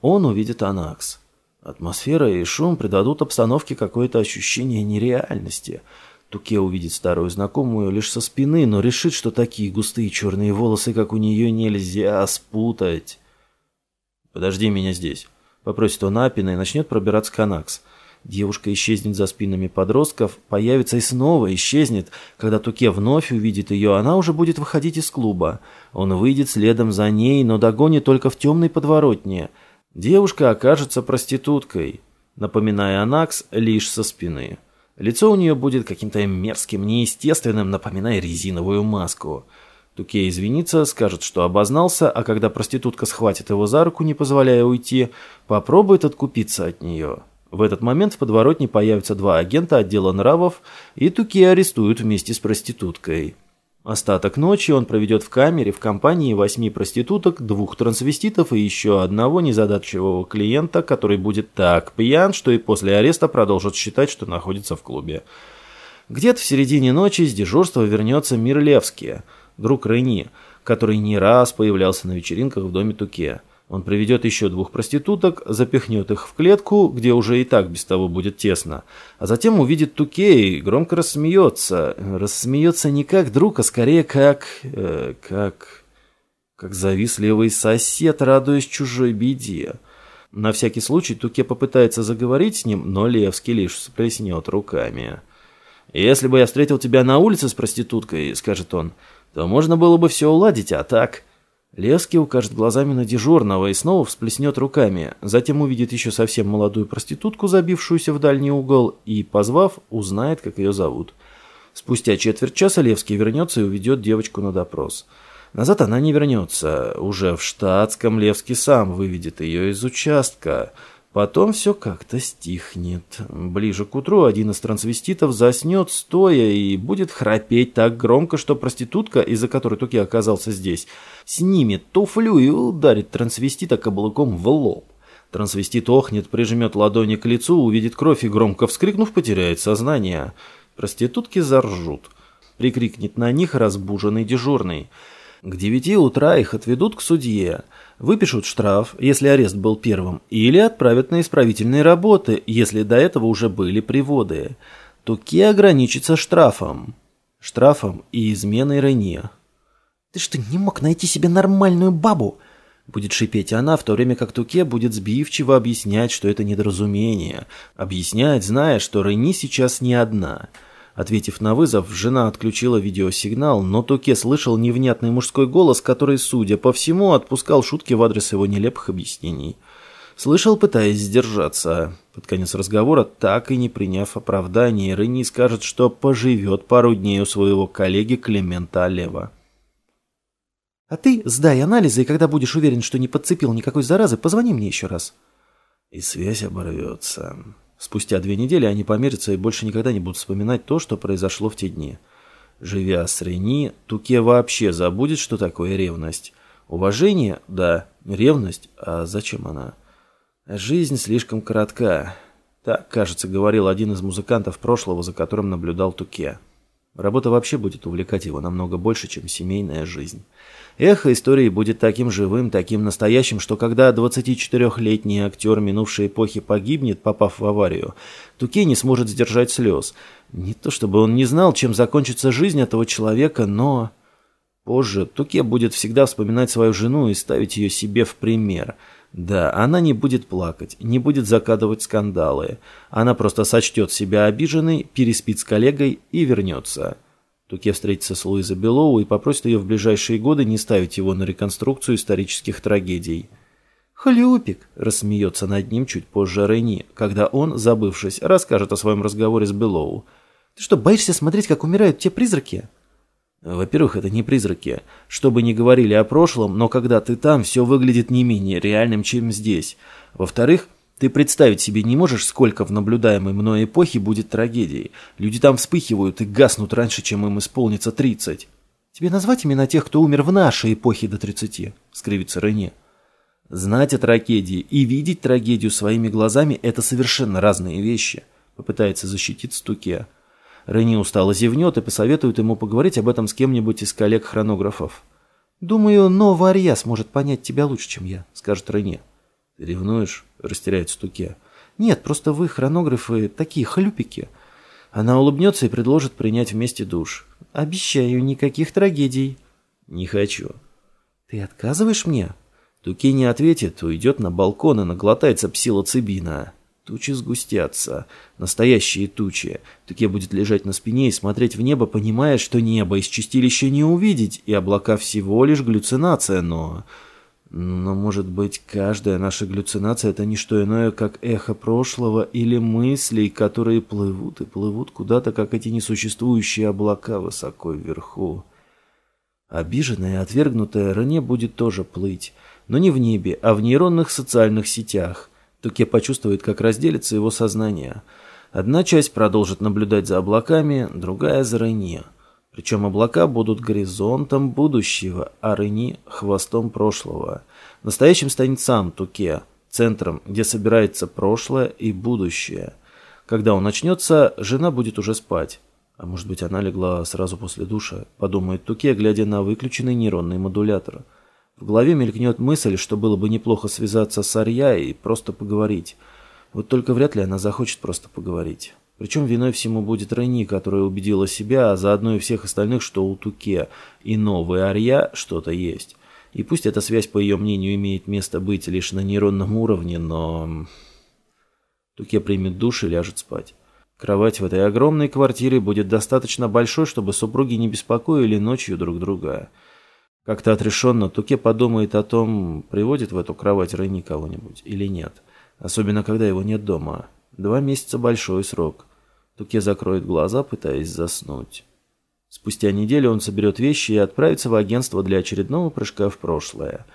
он увидит Анакс. Атмосфера и шум придадут обстановке какое-то ощущение нереальности. Туке увидит старую знакомую лишь со спины, но решит, что такие густые черные волосы, как у нее, нельзя спутать. «Подожди меня здесь», — попросит он Апина и начнет пробираться к Анакс. Девушка исчезнет за спинами подростков, появится и снова исчезнет. Когда Туке вновь увидит ее, она уже будет выходить из клуба. Он выйдет следом за ней, но догонит только в темной подворотне — Девушка окажется проституткой. напоминая Анакс лишь со спины. Лицо у нее будет каким-то мерзким, неестественным, напоминая резиновую маску. Туке извинится, скажет, что обознался, а когда проститутка схватит его за руку, не позволяя уйти, попробует откупиться от нее. В этот момент в подворотне появятся два агента отдела нравов, и Туке арестуют вместе с проституткой. Остаток ночи он проведет в камере в компании восьми проституток, двух трансвеститов и еще одного незадачливого клиента, который будет так пьян, что и после ареста продолжит считать, что находится в клубе. Где-то в середине ночи с дежурства вернется Мирлевский, друг Рейни, который не раз появлялся на вечеринках в доме Туке. Он приведет еще двух проституток, запихнет их в клетку, где уже и так без того будет тесно, а затем увидит Туке и громко рассмеется. Рассмеется не как друг, а скорее как... Э, как... как завистливый сосед, радуясь чужой беде. На всякий случай Туке попытается заговорить с ним, но Левский лишь всплеснет руками. «Если бы я встретил тебя на улице с проституткой, — скажет он, — то можно было бы все уладить, а так...» Левский укажет глазами на дежурного и снова всплеснет руками, затем увидит еще совсем молодую проститутку, забившуюся в дальний угол, и, позвав, узнает, как ее зовут. Спустя четверть часа Левский вернется и уведет девочку на допрос. Назад она не вернется. Уже в штатском Левский сам выведет ее из участка – Потом все как-то стихнет. Ближе к утру один из трансвеститов заснет стоя и будет храпеть так громко, что проститутка, из-за которой Туки оказался здесь, снимет туфлю и ударит трансвестита каблуком в лоб. Трансвестит охнет, прижмет ладони к лицу, увидит кровь и, громко вскрикнув, потеряет сознание. Проститутки заржут. Прикрикнет на них разбуженный дежурный. К девяти утра их отведут к судье выпишут штраф, если арест был первым, или отправят на исправительные работы, если до этого уже были приводы. Туке ограничится штрафом. Штрафом и изменой Рене. «Ты что, не мог найти себе нормальную бабу?» Будет шипеть она, в то время как Туке будет сбивчиво объяснять, что это недоразумение. Объяснять, зная, что Рени сейчас не одна – Ответив на вызов, жена отключила видеосигнал, но Туке слышал невнятный мужской голос, который, судя по всему, отпускал шутки в адрес его нелепых объяснений. Слышал, пытаясь сдержаться. Под конец разговора, так и не приняв оправдание, Рени скажет, что поживет пару дней у своего коллеги Климента Олева. «А ты сдай анализы, и когда будешь уверен, что не подцепил никакой заразы, позвони мне еще раз». «И связь оборвется». Спустя две недели они помирятся и больше никогда не будут вспоминать то, что произошло в те дни. Живя с Рени, Туке вообще забудет, что такое ревность. Уважение? Да. Ревность? А зачем она? Жизнь слишком коротка. Так, кажется, говорил один из музыкантов прошлого, за которым наблюдал Туке. Работа вообще будет увлекать его намного больше, чем семейная жизнь. Эхо истории будет таким живым, таким настоящим, что когда 24-летний актер минувшей эпохи погибнет, попав в аварию, Туке не сможет сдержать слез. Не то чтобы он не знал, чем закончится жизнь этого человека, но... Позже Туке будет всегда вспоминать свою жену и ставить ее себе в пример. Да, она не будет плакать, не будет закадывать скандалы. Она просто сочтет себя обиженной, переспит с коллегой и вернется. Туке встретится с Луизой Белоу и попросит ее в ближайшие годы не ставить его на реконструкцию исторических трагедий. «Хлюпик!» – рассмеется над ним чуть позже Рени, когда он, забывшись, расскажет о своем разговоре с Белоу. «Ты что, боишься смотреть, как умирают те призраки?» Во-первых, это не призраки. Что бы ни говорили о прошлом, но когда ты там, все выглядит не менее реальным, чем здесь. Во-вторых, ты представить себе не можешь, сколько в наблюдаемой мной эпохе будет трагедий. Люди там вспыхивают и гаснут раньше, чем им исполнится 30. Тебе назвать имена тех, кто умер в нашей эпохе до 30? Скривится Рене. Знать о трагедии и видеть трагедию своими глазами – это совершенно разные вещи. Попытается защитить Стуке. Рене устало зевнет и посоветует ему поговорить об этом с кем-нибудь из коллег-хронографов. «Думаю, Нова Ария сможет понять тебя лучше, чем я», – скажет Рене. «Ты ревнуешь?» – растеряет Стуке. «Нет, просто вы, хронографы, такие хлюпики». Она улыбнется и предложит принять вместе душ. «Обещаю, никаких трагедий». «Не хочу». «Ты отказываешь мне?» Туке не ответит, уйдет на балкон и наглотается псилоцибина. Тучи сгустятся. Настоящие тучи. Туке будет лежать на спине и смотреть в небо, понимая, что небо из чистилища не увидеть, и облака всего лишь галлюцинация, но... Но, может быть, каждая наша галлюцинация – это не что иное, как эхо прошлого или мыслей, которые плывут и плывут куда-то, как эти несуществующие облака высоко вверху. Обиженная и отвергнутая Рене будет тоже плыть, но не в небе, а в нейронных социальных сетях. Туке почувствует, как разделится его сознание. Одна часть продолжит наблюдать за облаками, другая – за Рене. Причем облака будут горизонтом будущего, а Рени – хвостом прошлого. Настоящим станет сам Туке, центром, где собирается прошлое и будущее. Когда он начнется, жена будет уже спать. А может быть, она легла сразу после душа, подумает Туке, глядя на выключенный нейронный модулятор. В голове мелькнет мысль, что было бы неплохо связаться с Арья и просто поговорить. Вот только вряд ли она захочет просто поговорить. Причем виной всему будет Рени, которая убедила себя, а заодно и всех остальных, что у Туке и новой Арья что-то есть. И пусть эта связь, по ее мнению, имеет место быть лишь на нейронном уровне, но... Туке примет душ и ляжет спать. Кровать в этой огромной квартире будет достаточно большой, чтобы супруги не беспокоили ночью друг друга. Как-то отрешенно Туке подумает о том, приводит в эту кровать Рени кого-нибудь или нет. Особенно, когда его нет дома. Два месяца – большой срок. Туке закроет глаза, пытаясь заснуть. Спустя неделю он соберет вещи и отправится в агентство для очередного прыжка в прошлое.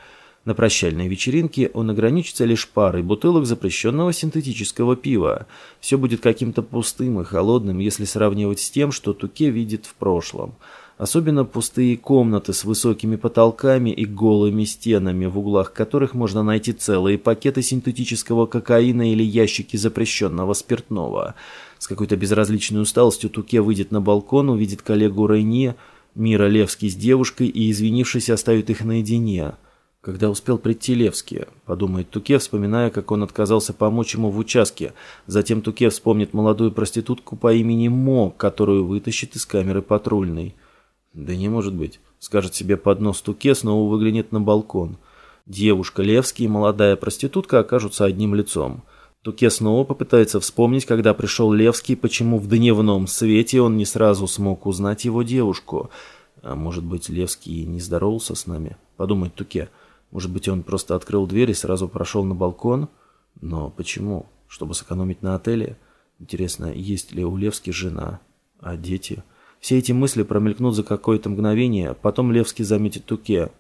На прощальной вечеринке он ограничится лишь парой бутылок запрещенного синтетического пива. Все будет каким-то пустым и холодным, если сравнивать с тем, что Туке видит в прошлом – Особенно пустые комнаты с высокими потолками и голыми стенами, в углах которых можно найти целые пакеты синтетического кокаина или ящики запрещенного спиртного. С какой-то безразличной усталостью Туке выйдет на балкон, увидит коллегу Рейне, Мира Левский с девушкой и, извинившись, оставит их наедине. Когда успел прийти Левский, подумает Туке, вспоминая, как он отказался помочь ему в участке. Затем Туке вспомнит молодую проститутку по имени Мо, которую вытащит из камеры патрульной. Да не может быть. Скажет себе под нос Туке, снова выглянет на балкон. Девушка Левский и молодая проститутка окажутся одним лицом. Туке снова попытается вспомнить, когда пришел Левский, почему в дневном свете он не сразу смог узнать его девушку. А может быть, Левский не здоровался с нами? Подумает Туке. Может быть, он просто открыл дверь и сразу прошел на балкон? Но почему? Чтобы сэкономить на отеле? Интересно, есть ли у Левски жена? А дети? Все эти мысли промелькнут за какое-то мгновение, потом Левский заметит Туке.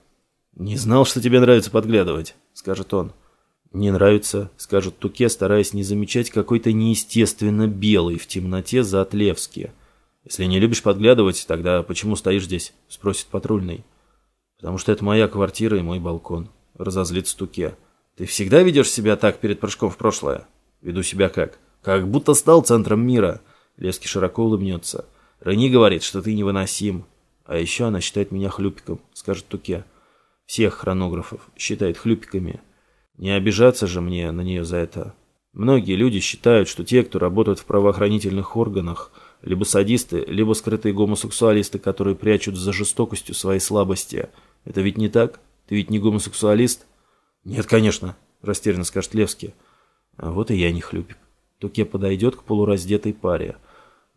«Не знал, что тебе нравится подглядывать», — скажет он. «Не нравится», — скажет Туке, стараясь не замечать какой-то неестественно белый в темноте зад Левски. «Если не любишь подглядывать, тогда почему стоишь здесь?» — спросит патрульный. «Потому что это моя квартира и мой балкон», — разозлится Туке. «Ты всегда ведешь себя так перед прыжком в прошлое?» «Веду себя как?» «Как будто стал центром мира». Левский широко улыбнется. Рени говорит, что ты невыносим. А еще она считает меня хлюпиком, скажет Туке. Всех хронографов считает хлюпиками. Не обижаться же мне на нее за это. Многие люди считают, что те, кто работают в правоохранительных органах, либо садисты, либо скрытые гомосексуалисты, которые прячут за жестокостью свои слабости. Это ведь не так? Ты ведь не гомосексуалист? Нет, конечно, растерянно скажет Левский. А вот и я не хлюпик. Туке подойдет к полураздетой паре.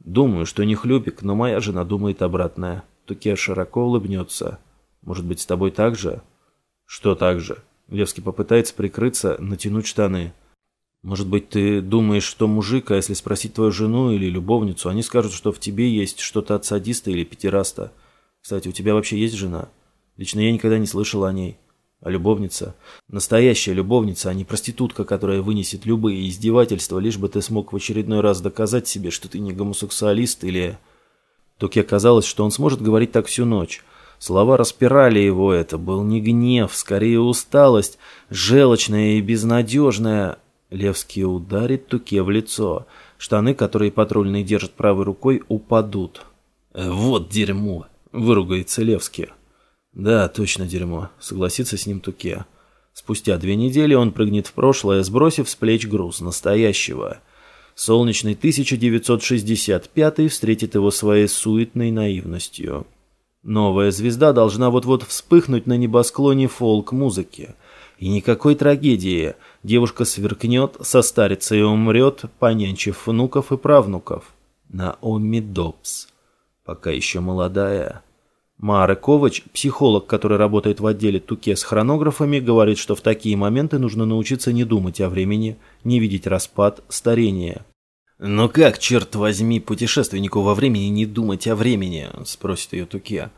Думаю, что не хлюпик, но моя жена думает обратное. Туке широко улыбнется. Может быть, с тобой так же? Что так же? Левский попытается прикрыться, натянуть штаны. Может быть, ты думаешь, что мужик, а если спросить твою жену или любовницу, они скажут, что в тебе есть что-то от садиста или педераста. Кстати, у тебя вообще есть жена? Лично я никогда не слышал о ней. Любовница? Настоящая любовница, а не проститутка, которая вынесет любые издевательства, лишь бы ты смог в очередной раз доказать себе, что ты не гомосексуалист или... Токе казалось, что он сможет говорить так всю ночь. Слова распирали его, это был не гнев, скорее усталость, желчная и безнадежная. Левский ударит Туке в лицо. Штаны, которые патрульный держит правой рукой, упадут. «Вот дерьмо!» – выругается Левский. Да, точно дерьмо, согласится с ним Туке. Спустя две недели он прыгнет в прошлое, сбросив с плеч груз настоящего. Солнечный 1965 встретит его своей суетной наивностью. Новая звезда должна вот-вот вспыхнуть на небосклоне фолк-музыки. И никакой трагедии. Девушка сверкнет, состарится и умрет, понянчив внуков и правнуков. Наоми Добс. Пока еще молодая. Мара Ковач, психолог, который работает в отделе Туке с хронографами, говорит, что в такие моменты нужно научиться не думать о времени, не видеть распад, старение. «Но как, черт возьми, путешественнику во времени не думать о времени?» – спросит ее Туке.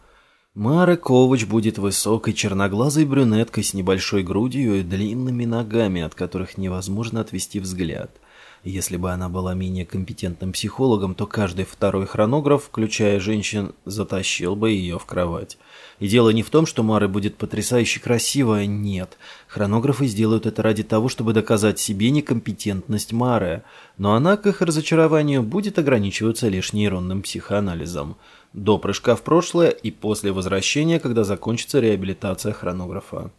Мара Ковач будет высокой черноглазой брюнеткой с небольшой грудью и длинными ногами, от которых невозможно отвести взгляд – если бы она была менее компетентным психологом, то каждый второй хронограф, включая женщин, затащил бы ее в кровать. И дело не в том, что Мара будет потрясающе красивая, нет. Хронографы сделают это ради того, чтобы доказать себе некомпетентность Мары, но она, к их разочарованию, будет ограничиваться лишь нейронным психоанализом. До прыжка в прошлое и после возвращения, когда закончится реабилитация хронографа.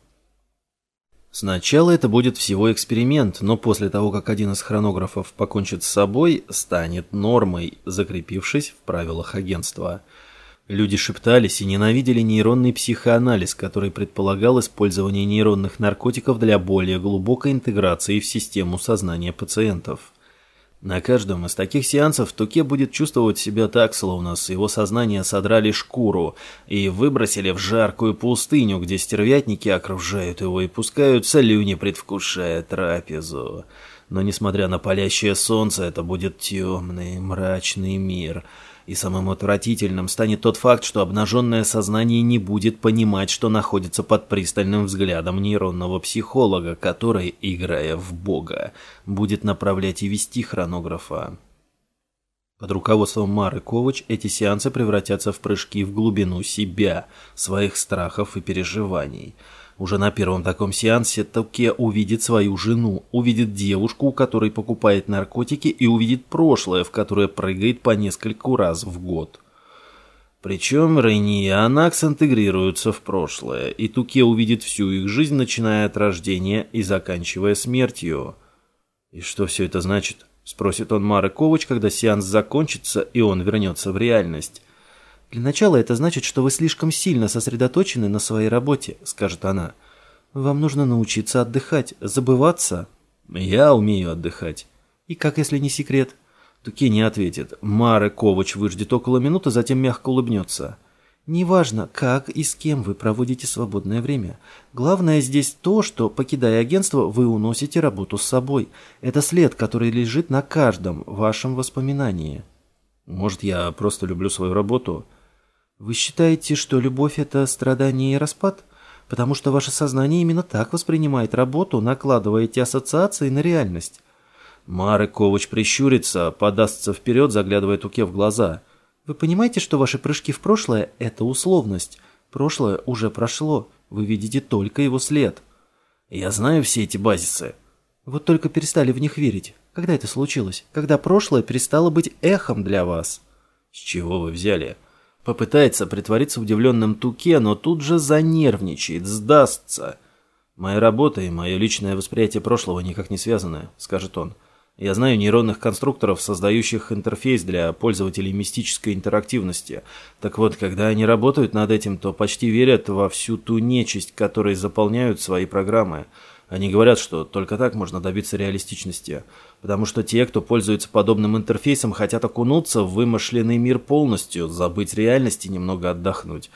Сначала это будет всего эксперимент, но после того, как один из хронографов покончит с собой, станет нормой, закрепившись в правилах агентства. Люди шептались и ненавидели нейронный психоанализ, который предполагал использование нейронных наркотиков для более глубокой интеграции в систему сознания пациентов. На каждом из таких сеансов Туке будет чувствовать себя так, словно с его сознания содрали шкуру и выбросили в жаркую пустыню, где стервятники окружают его и пускают слюни, предвкушая трапезу. Но несмотря на палящее солнце, это будет темный, мрачный мир – и самым отвратительным станет тот факт, что обнаженное сознание не будет понимать, что находится под пристальным взглядом нейронного психолога, который, играя в Бога, будет направлять и вести хронографа. Под руководством Мары Ковач эти сеансы превратятся в прыжки в глубину себя, своих страхов и переживаний – уже на первом таком сеансе Токе увидит свою жену, увидит девушку, у которой покупает наркотики, и увидит прошлое, в которое прыгает по нескольку раз в год. Причем Рейни и Анакс интегрируются в прошлое, и Туке увидит всю их жизнь, начиная от рождения и заканчивая смертью. «И что все это значит?» – спросит он Мары Ковач, когда сеанс закончится, и он вернется в реальность. «Для начала это значит, что вы слишком сильно сосредоточены на своей работе», — скажет она. «Вам нужно научиться отдыхать, забываться». «Я умею отдыхать». «И как, если не секрет?» Туки не ответит. Мара Ковач выждет около минуты, затем мягко улыбнется. «Неважно, как и с кем вы проводите свободное время. Главное здесь то, что, покидая агентство, вы уносите работу с собой. Это след, который лежит на каждом вашем воспоминании». «Может, я просто люблю свою работу?» Вы считаете, что любовь – это страдание и распад? Потому что ваше сознание именно так воспринимает работу, накладывая эти ассоциации на реальность. Марек Ковач прищурится, подастся вперед, заглядывая Туке в глаза. Вы понимаете, что ваши прыжки в прошлое – это условность? Прошлое уже прошло, вы видите только его след. Я знаю все эти базисы. Вот только перестали в них верить. Когда это случилось? Когда прошлое перестало быть эхом для вас? С чего вы взяли? Попытается притвориться удивленным Туке, но тут же занервничает, сдастся. «Моя работа и мое личное восприятие прошлого никак не связаны», — скажет он. «Я знаю нейронных конструкторов, создающих интерфейс для пользователей мистической интерактивности. Так вот, когда они работают над этим, то почти верят во всю ту нечисть, которой заполняют свои программы». Они говорят, что только так можно добиться реалистичности, потому что те, кто пользуется подобным интерфейсом, хотят окунуться в вымышленный мир полностью, забыть реальность и немного отдохнуть.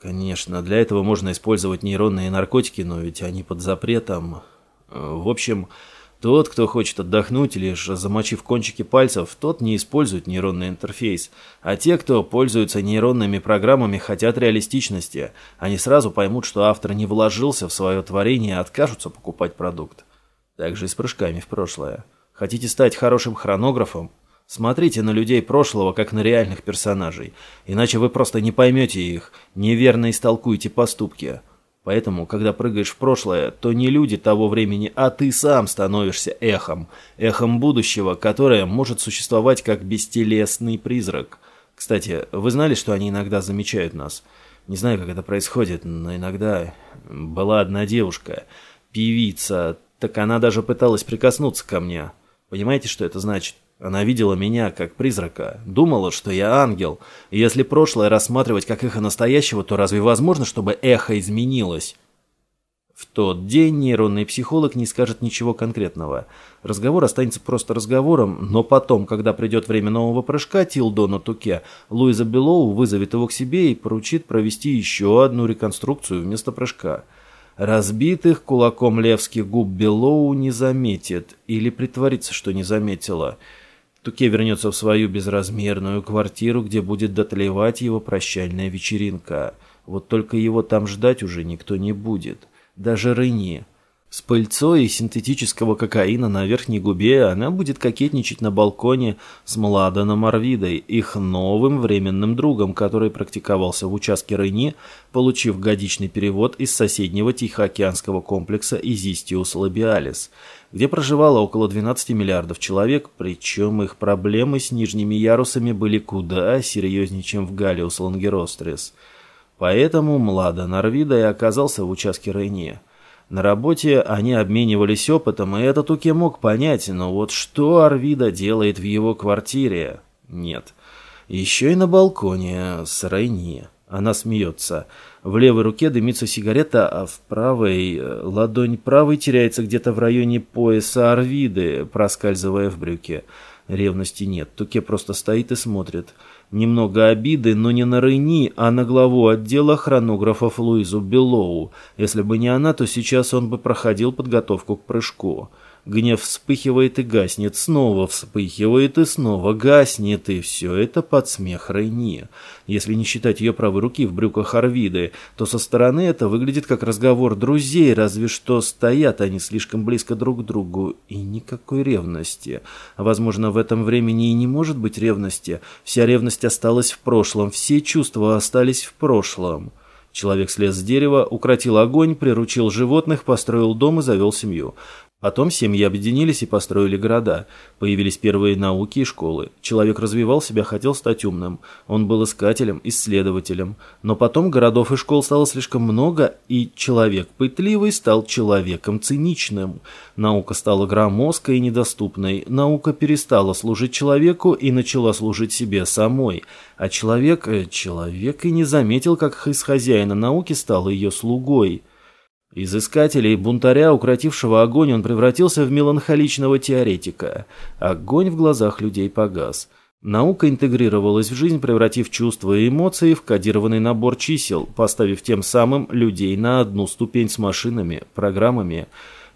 Конечно, для этого можно использовать нейронные наркотики, но ведь они под запретом. В общем, тот, кто хочет отдохнуть, лишь замочив кончики пальцев, тот не использует нейронный интерфейс. А те, кто пользуются нейронными программами, хотят реалистичности. Они сразу поймут, что автор не вложился в свое творение и откажутся покупать продукт. Также и с прыжками в прошлое. Хотите стать хорошим хронографом? Смотрите на людей прошлого, как на реальных персонажей. Иначе вы просто не поймете их, неверно истолкуете поступки. Поэтому, когда прыгаешь в прошлое, то не люди того времени, а ты сам становишься эхом. Эхом будущего, которое может существовать как бестелесный призрак. Кстати, вы знали, что они иногда замечают нас? Не знаю, как это происходит, но иногда была одна девушка, певица, так она даже пыталась прикоснуться ко мне. Понимаете, что это значит? Она видела меня как призрака, думала, что я ангел. И если прошлое рассматривать как эхо настоящего, то разве возможно, чтобы эхо изменилось? В тот день нейронный психолог не скажет ничего конкретного. Разговор останется просто разговором, но потом, когда придет время нового прыжка Тилдона Туке, Луиза Белоу вызовет его к себе и поручит провести еще одну реконструкцию вместо прыжка. Разбитых кулаком левских губ Белоу не заметит или притворится, что не заметила. Туке вернется в свою безразмерную квартиру, где будет дотлевать его прощальная вечеринка. Вот только его там ждать уже никто не будет даже Рыни. С пыльцой синтетического кокаина на верхней губе она будет кокетничать на балконе с Младаном Арвидой, их новым временным другом, который практиковался в участке Рыни, получив годичный перевод из соседнего Тихоокеанского комплекса Изистиус Лабиалис, где проживало около 12 миллиардов человек, причем их проблемы с нижними ярусами были куда серьезнее, чем в Галиус Лангерострес. Поэтому Младан Арвида и оказался в участке Рейне. На работе они обменивались опытом, и этот Уке мог понять, но вот что Арвида делает в его квартире? Нет. Еще и на балконе с Рейни. Она смеется. В левой руке дымится сигарета, а в правой... Э, ладонь правой теряется где-то в районе пояса Арвиды, проскальзывая в брюке. Ревности нет. Туке просто стоит и смотрит. Немного обиды, но не на Рейни, а на главу отдела хронографов Луизу Белоу. Если бы не она, то сейчас он бы проходил подготовку к прыжку. Гнев вспыхивает и гаснет, снова вспыхивает и снова гаснет, и все это под смех Рейни. Если не считать ее правой руки в брюках Арвиды, то со стороны это выглядит как разговор друзей, разве что стоят они слишком близко друг к другу, и никакой ревности. Возможно, в этом времени и не может быть ревности. Вся ревность осталась в прошлом, все чувства остались в прошлом. Человек слез с дерева, укротил огонь, приручил животных, построил дом и завел семью. Потом семьи объединились и построили города. Появились первые науки и школы. Человек развивал себя, хотел стать умным. Он был искателем, исследователем. Но потом городов и школ стало слишком много, и человек пытливый стал человеком циничным. Наука стала громоздкой и недоступной. Наука перестала служить человеку и начала служить себе самой. А человек... Э, человек и не заметил, как из хозяина науки стал ее слугой. Из искателя и бунтаря, укротившего огонь, он превратился в меланхоличного теоретика. Огонь в глазах людей погас. Наука интегрировалась в жизнь, превратив чувства и эмоции в кодированный набор чисел, поставив тем самым людей на одну ступень с машинами, программами,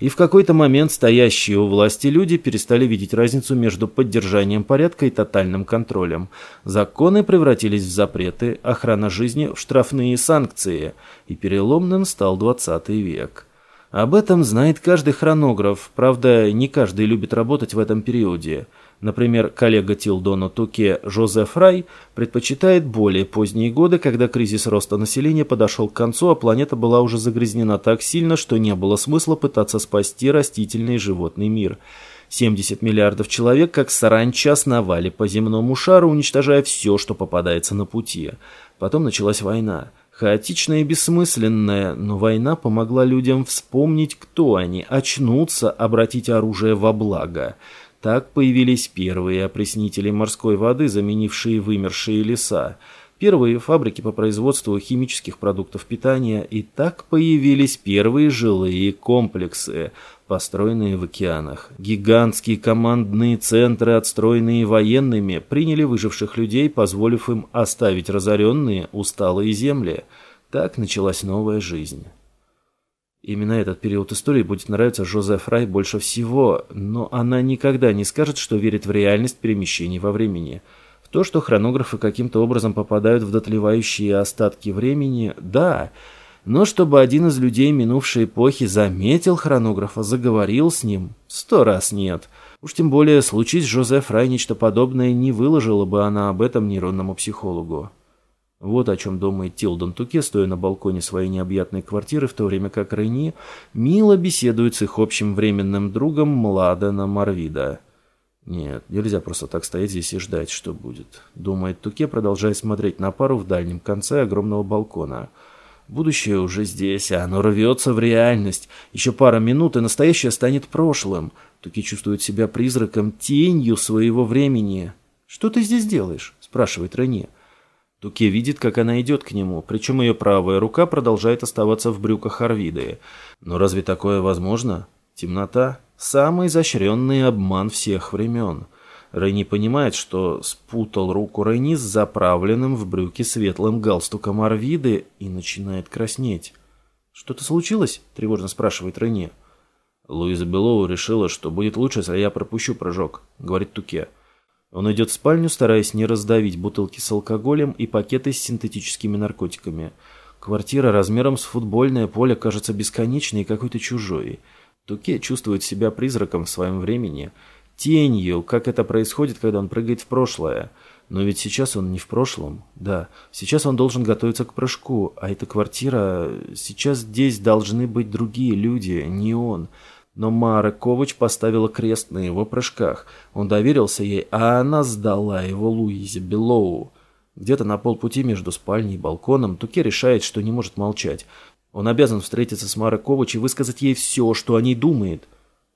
и в какой-то момент стоящие у власти люди перестали видеть разницу между поддержанием порядка и тотальным контролем. Законы превратились в запреты, охрана жизни в штрафные санкции, и переломным стал 20 век. Об этом знает каждый хронограф, правда, не каждый любит работать в этом периоде – Например, коллега Тилдона Туке Жозеф Рай предпочитает более поздние годы, когда кризис роста населения подошел к концу, а планета была уже загрязнена так сильно, что не было смысла пытаться спасти растительный и животный мир. 70 миллиардов человек, как саранча, сновали по земному шару, уничтожая все, что попадается на пути. Потом началась война. Хаотичная и бессмысленная, но война помогла людям вспомнить, кто они, очнуться, обратить оружие во благо – так появились первые опреснители морской воды, заменившие вымершие леса, первые фабрики по производству химических продуктов питания, и так появились первые жилые комплексы, построенные в океанах. Гигантские командные центры, отстроенные военными, приняли выживших людей, позволив им оставить разоренные, усталые земли. Так началась новая жизнь. Именно этот период истории будет нравиться Жозе Фрай больше всего, но она никогда не скажет, что верит в реальность перемещений во времени. В то, что хронографы каким-то образом попадают в дотлевающие остатки времени, да, но чтобы один из людей минувшей эпохи заметил хронографа, заговорил с ним, сто раз нет. Уж тем более, случись Жозе Фрай нечто подобное, не выложила бы она об этом нейронному психологу. Вот о чем думает Тилдон Туке, стоя на балконе своей необъятной квартиры, в то время как Рейни мило беседует с их общим временным другом Младена Марвида. Нет, нельзя просто так стоять здесь и ждать, что будет. Думает Туке, продолжая смотреть на пару в дальнем конце огромного балкона. Будущее уже здесь, а оно рвется в реальность. Еще пара минут, и настоящее станет прошлым. Туке чувствует себя призраком, тенью своего времени. «Что ты здесь делаешь?» – спрашивает Рене. Туке видит, как она идет к нему, причем ее правая рука продолжает оставаться в брюках Арвиды. Но разве такое возможно? Темнота – самый изощренный обман всех времен. Рейни понимает, что спутал руку Рейни с заправленным в брюки светлым галстуком Арвиды и начинает краснеть. «Что-то случилось?» – тревожно спрашивает Рейни. Луиза Белоу решила, что будет лучше, если я пропущу прыжок, говорит Туке. Он идет в спальню, стараясь не раздавить бутылки с алкоголем и пакеты с синтетическими наркотиками. Квартира размером с футбольное поле кажется бесконечной и какой-то чужой. Туке чувствует себя призраком в своем времени, тенью, как это происходит, когда он прыгает в прошлое. Но ведь сейчас он не в прошлом. Да, сейчас он должен готовиться к прыжку, а эта квартира... Сейчас здесь должны быть другие люди, не он. Но Мара Ковач поставила крест на его прыжках. Он доверился ей, а она сдала его Луизе Белоу. Где-то на полпути между спальней и балконом Туке решает, что не может молчать. Он обязан встретиться с Марой Ковач и высказать ей все, что о ней думает.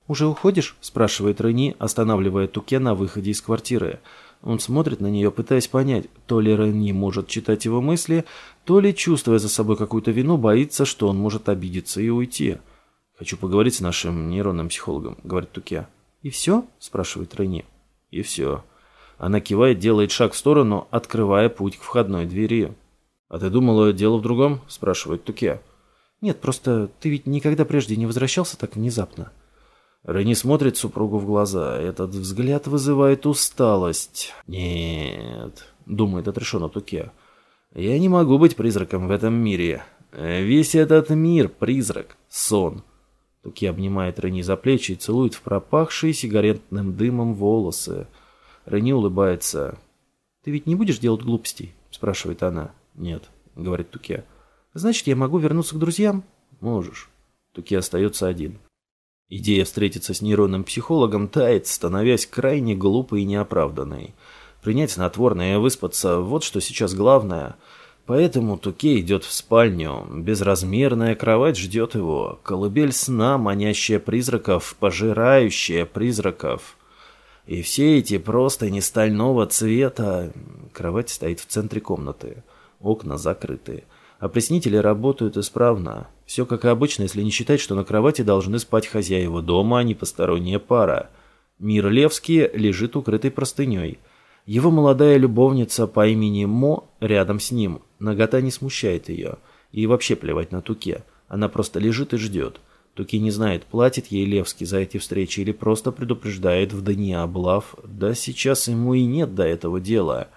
«Уже уходишь?» – спрашивает Рени, останавливая Туке на выходе из квартиры. Он смотрит на нее, пытаясь понять, то ли Рени может читать его мысли, то ли, чувствуя за собой какую-то вину, боится, что он может обидеться и уйти. «Хочу поговорить с нашим нейронным психологом», — говорит Туке. «И все?» — спрашивает Рейни. «И все». Она кивает, делает шаг в сторону, открывая путь к входной двери. «А ты думала, дело в другом?» — спрашивает Туке. «Нет, просто ты ведь никогда прежде не возвращался так внезапно». Рейни смотрит супругу в глаза. Этот взгляд вызывает усталость. «Нет», — думает отрешенно Туке. «Я не могу быть призраком в этом мире. Весь этот мир — призрак, сон». Туки обнимает Рени за плечи и целует в пропахшие сигаретным дымом волосы. Рени улыбается. «Ты ведь не будешь делать глупостей?» – спрашивает она. «Нет», – говорит Туке. «Значит, я могу вернуться к друзьям?» «Можешь». Туке остается один. Идея встретиться с нейронным психологом тает, становясь крайне глупой и неоправданной. Принять снотворное и выспаться – вот что сейчас главное – Поэтому Туке идет в спальню. Безразмерная кровать ждет его. Колыбель сна, манящая призраков, пожирающая призраков. И все эти просто не стального цвета. Кровать стоит в центре комнаты. Окна закрыты. Опреснители работают исправно. Все как обычно, если не считать, что на кровати должны спать хозяева дома, а не посторонняя пара. Мир Левский лежит укрытый простыней. Его молодая любовница по имени Мо рядом с ним. Нагота не смущает ее. И вообще плевать на Туке. Она просто лежит и ждет. Туки не знает, платит ей Левский за эти встречи или просто предупреждает в дни облав. Да сейчас ему и нет до этого дела.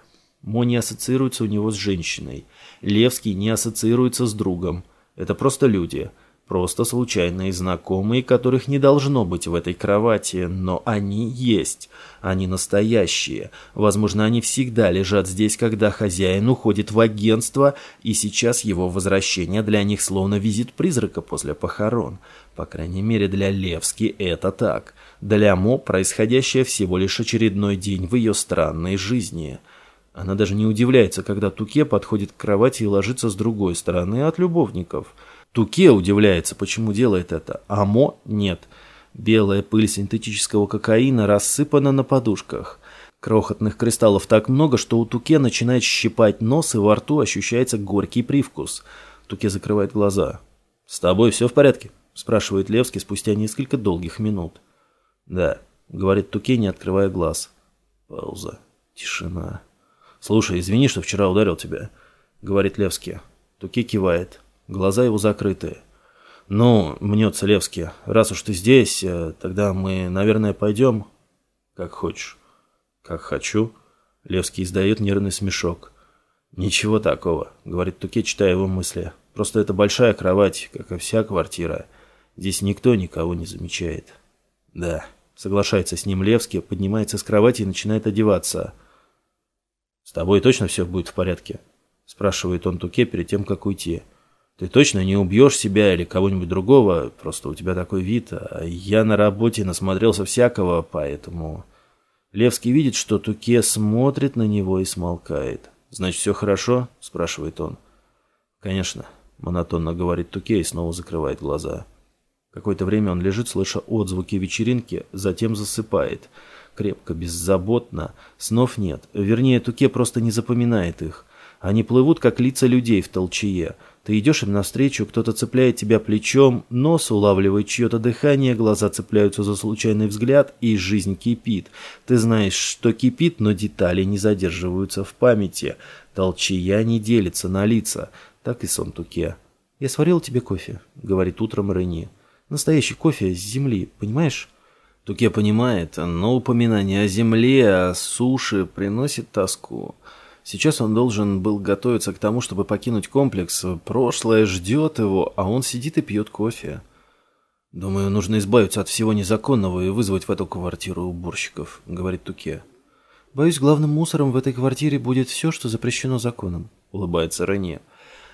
Мо не ассоциируется у него с женщиной. Левский не ассоциируется с другом. Это просто люди. Просто случайные знакомые, которых не должно быть в этой кровати, но они есть. Они настоящие. Возможно, они всегда лежат здесь, когда хозяин уходит в агентство, и сейчас его возвращение для них словно визит призрака после похорон. По крайней мере, для Левски это так. Для Мо происходящее всего лишь очередной день в ее странной жизни. Она даже не удивляется, когда Туке подходит к кровати и ложится с другой стороны от любовников – Туке удивляется, почему делает это, а Мо нет. Белая пыль синтетического кокаина рассыпана на подушках. Крохотных кристаллов так много, что у Туке начинает щипать нос, и во рту ощущается горький привкус. Туке закрывает глаза. «С тобой все в порядке?» – спрашивает Левский спустя несколько долгих минут. «Да», – говорит Туке, не открывая глаз. Пауза. Тишина. «Слушай, извини, что вчера ударил тебя», – говорит Левский. Туке кивает. Глаза его закрыты. «Ну, мнется Левский, раз уж ты здесь, э, тогда мы, наверное, пойдем?» «Как хочешь». «Как хочу». Левский издает нервный смешок. «Ничего такого», — говорит Туке, читая его мысли. «Просто это большая кровать, как и вся квартира. Здесь никто никого не замечает». «Да», — соглашается с ним Левский, поднимается с кровати и начинает одеваться. «С тобой точно все будет в порядке?» — спрашивает он Туке перед тем, как уйти. Ты точно не убьешь себя или кого-нибудь другого, просто у тебя такой вид. А я на работе насмотрелся всякого, поэтому... Левский видит, что Туке смотрит на него и смолкает. «Значит, все хорошо?» – спрашивает он. «Конечно», – монотонно говорит Туке и снова закрывает глаза. Какое-то время он лежит, слыша отзвуки вечеринки, затем засыпает. Крепко, беззаботно. Снов нет. Вернее, Туке просто не запоминает их. Они плывут, как лица людей в толчее. Ты идешь им навстречу, кто-то цепляет тебя плечом, нос улавливает чье-то дыхание, глаза цепляются за случайный взгляд, и жизнь кипит. Ты знаешь, что кипит, но детали не задерживаются в памяти. Толчая не делится на лица. Так и сон Туке. «Я сварил тебе кофе», — говорит утром Рени. «Настоящий кофе с земли, понимаешь?» Туке понимает, но упоминание о земле, о суше приносит тоску. Сейчас он должен был готовиться к тому, чтобы покинуть комплекс. Прошлое ждет его, а он сидит и пьет кофе. «Думаю, нужно избавиться от всего незаконного и вызвать в эту квартиру уборщиков», — говорит Туке. «Боюсь, главным мусором в этой квартире будет все, что запрещено законом», — улыбается Рене.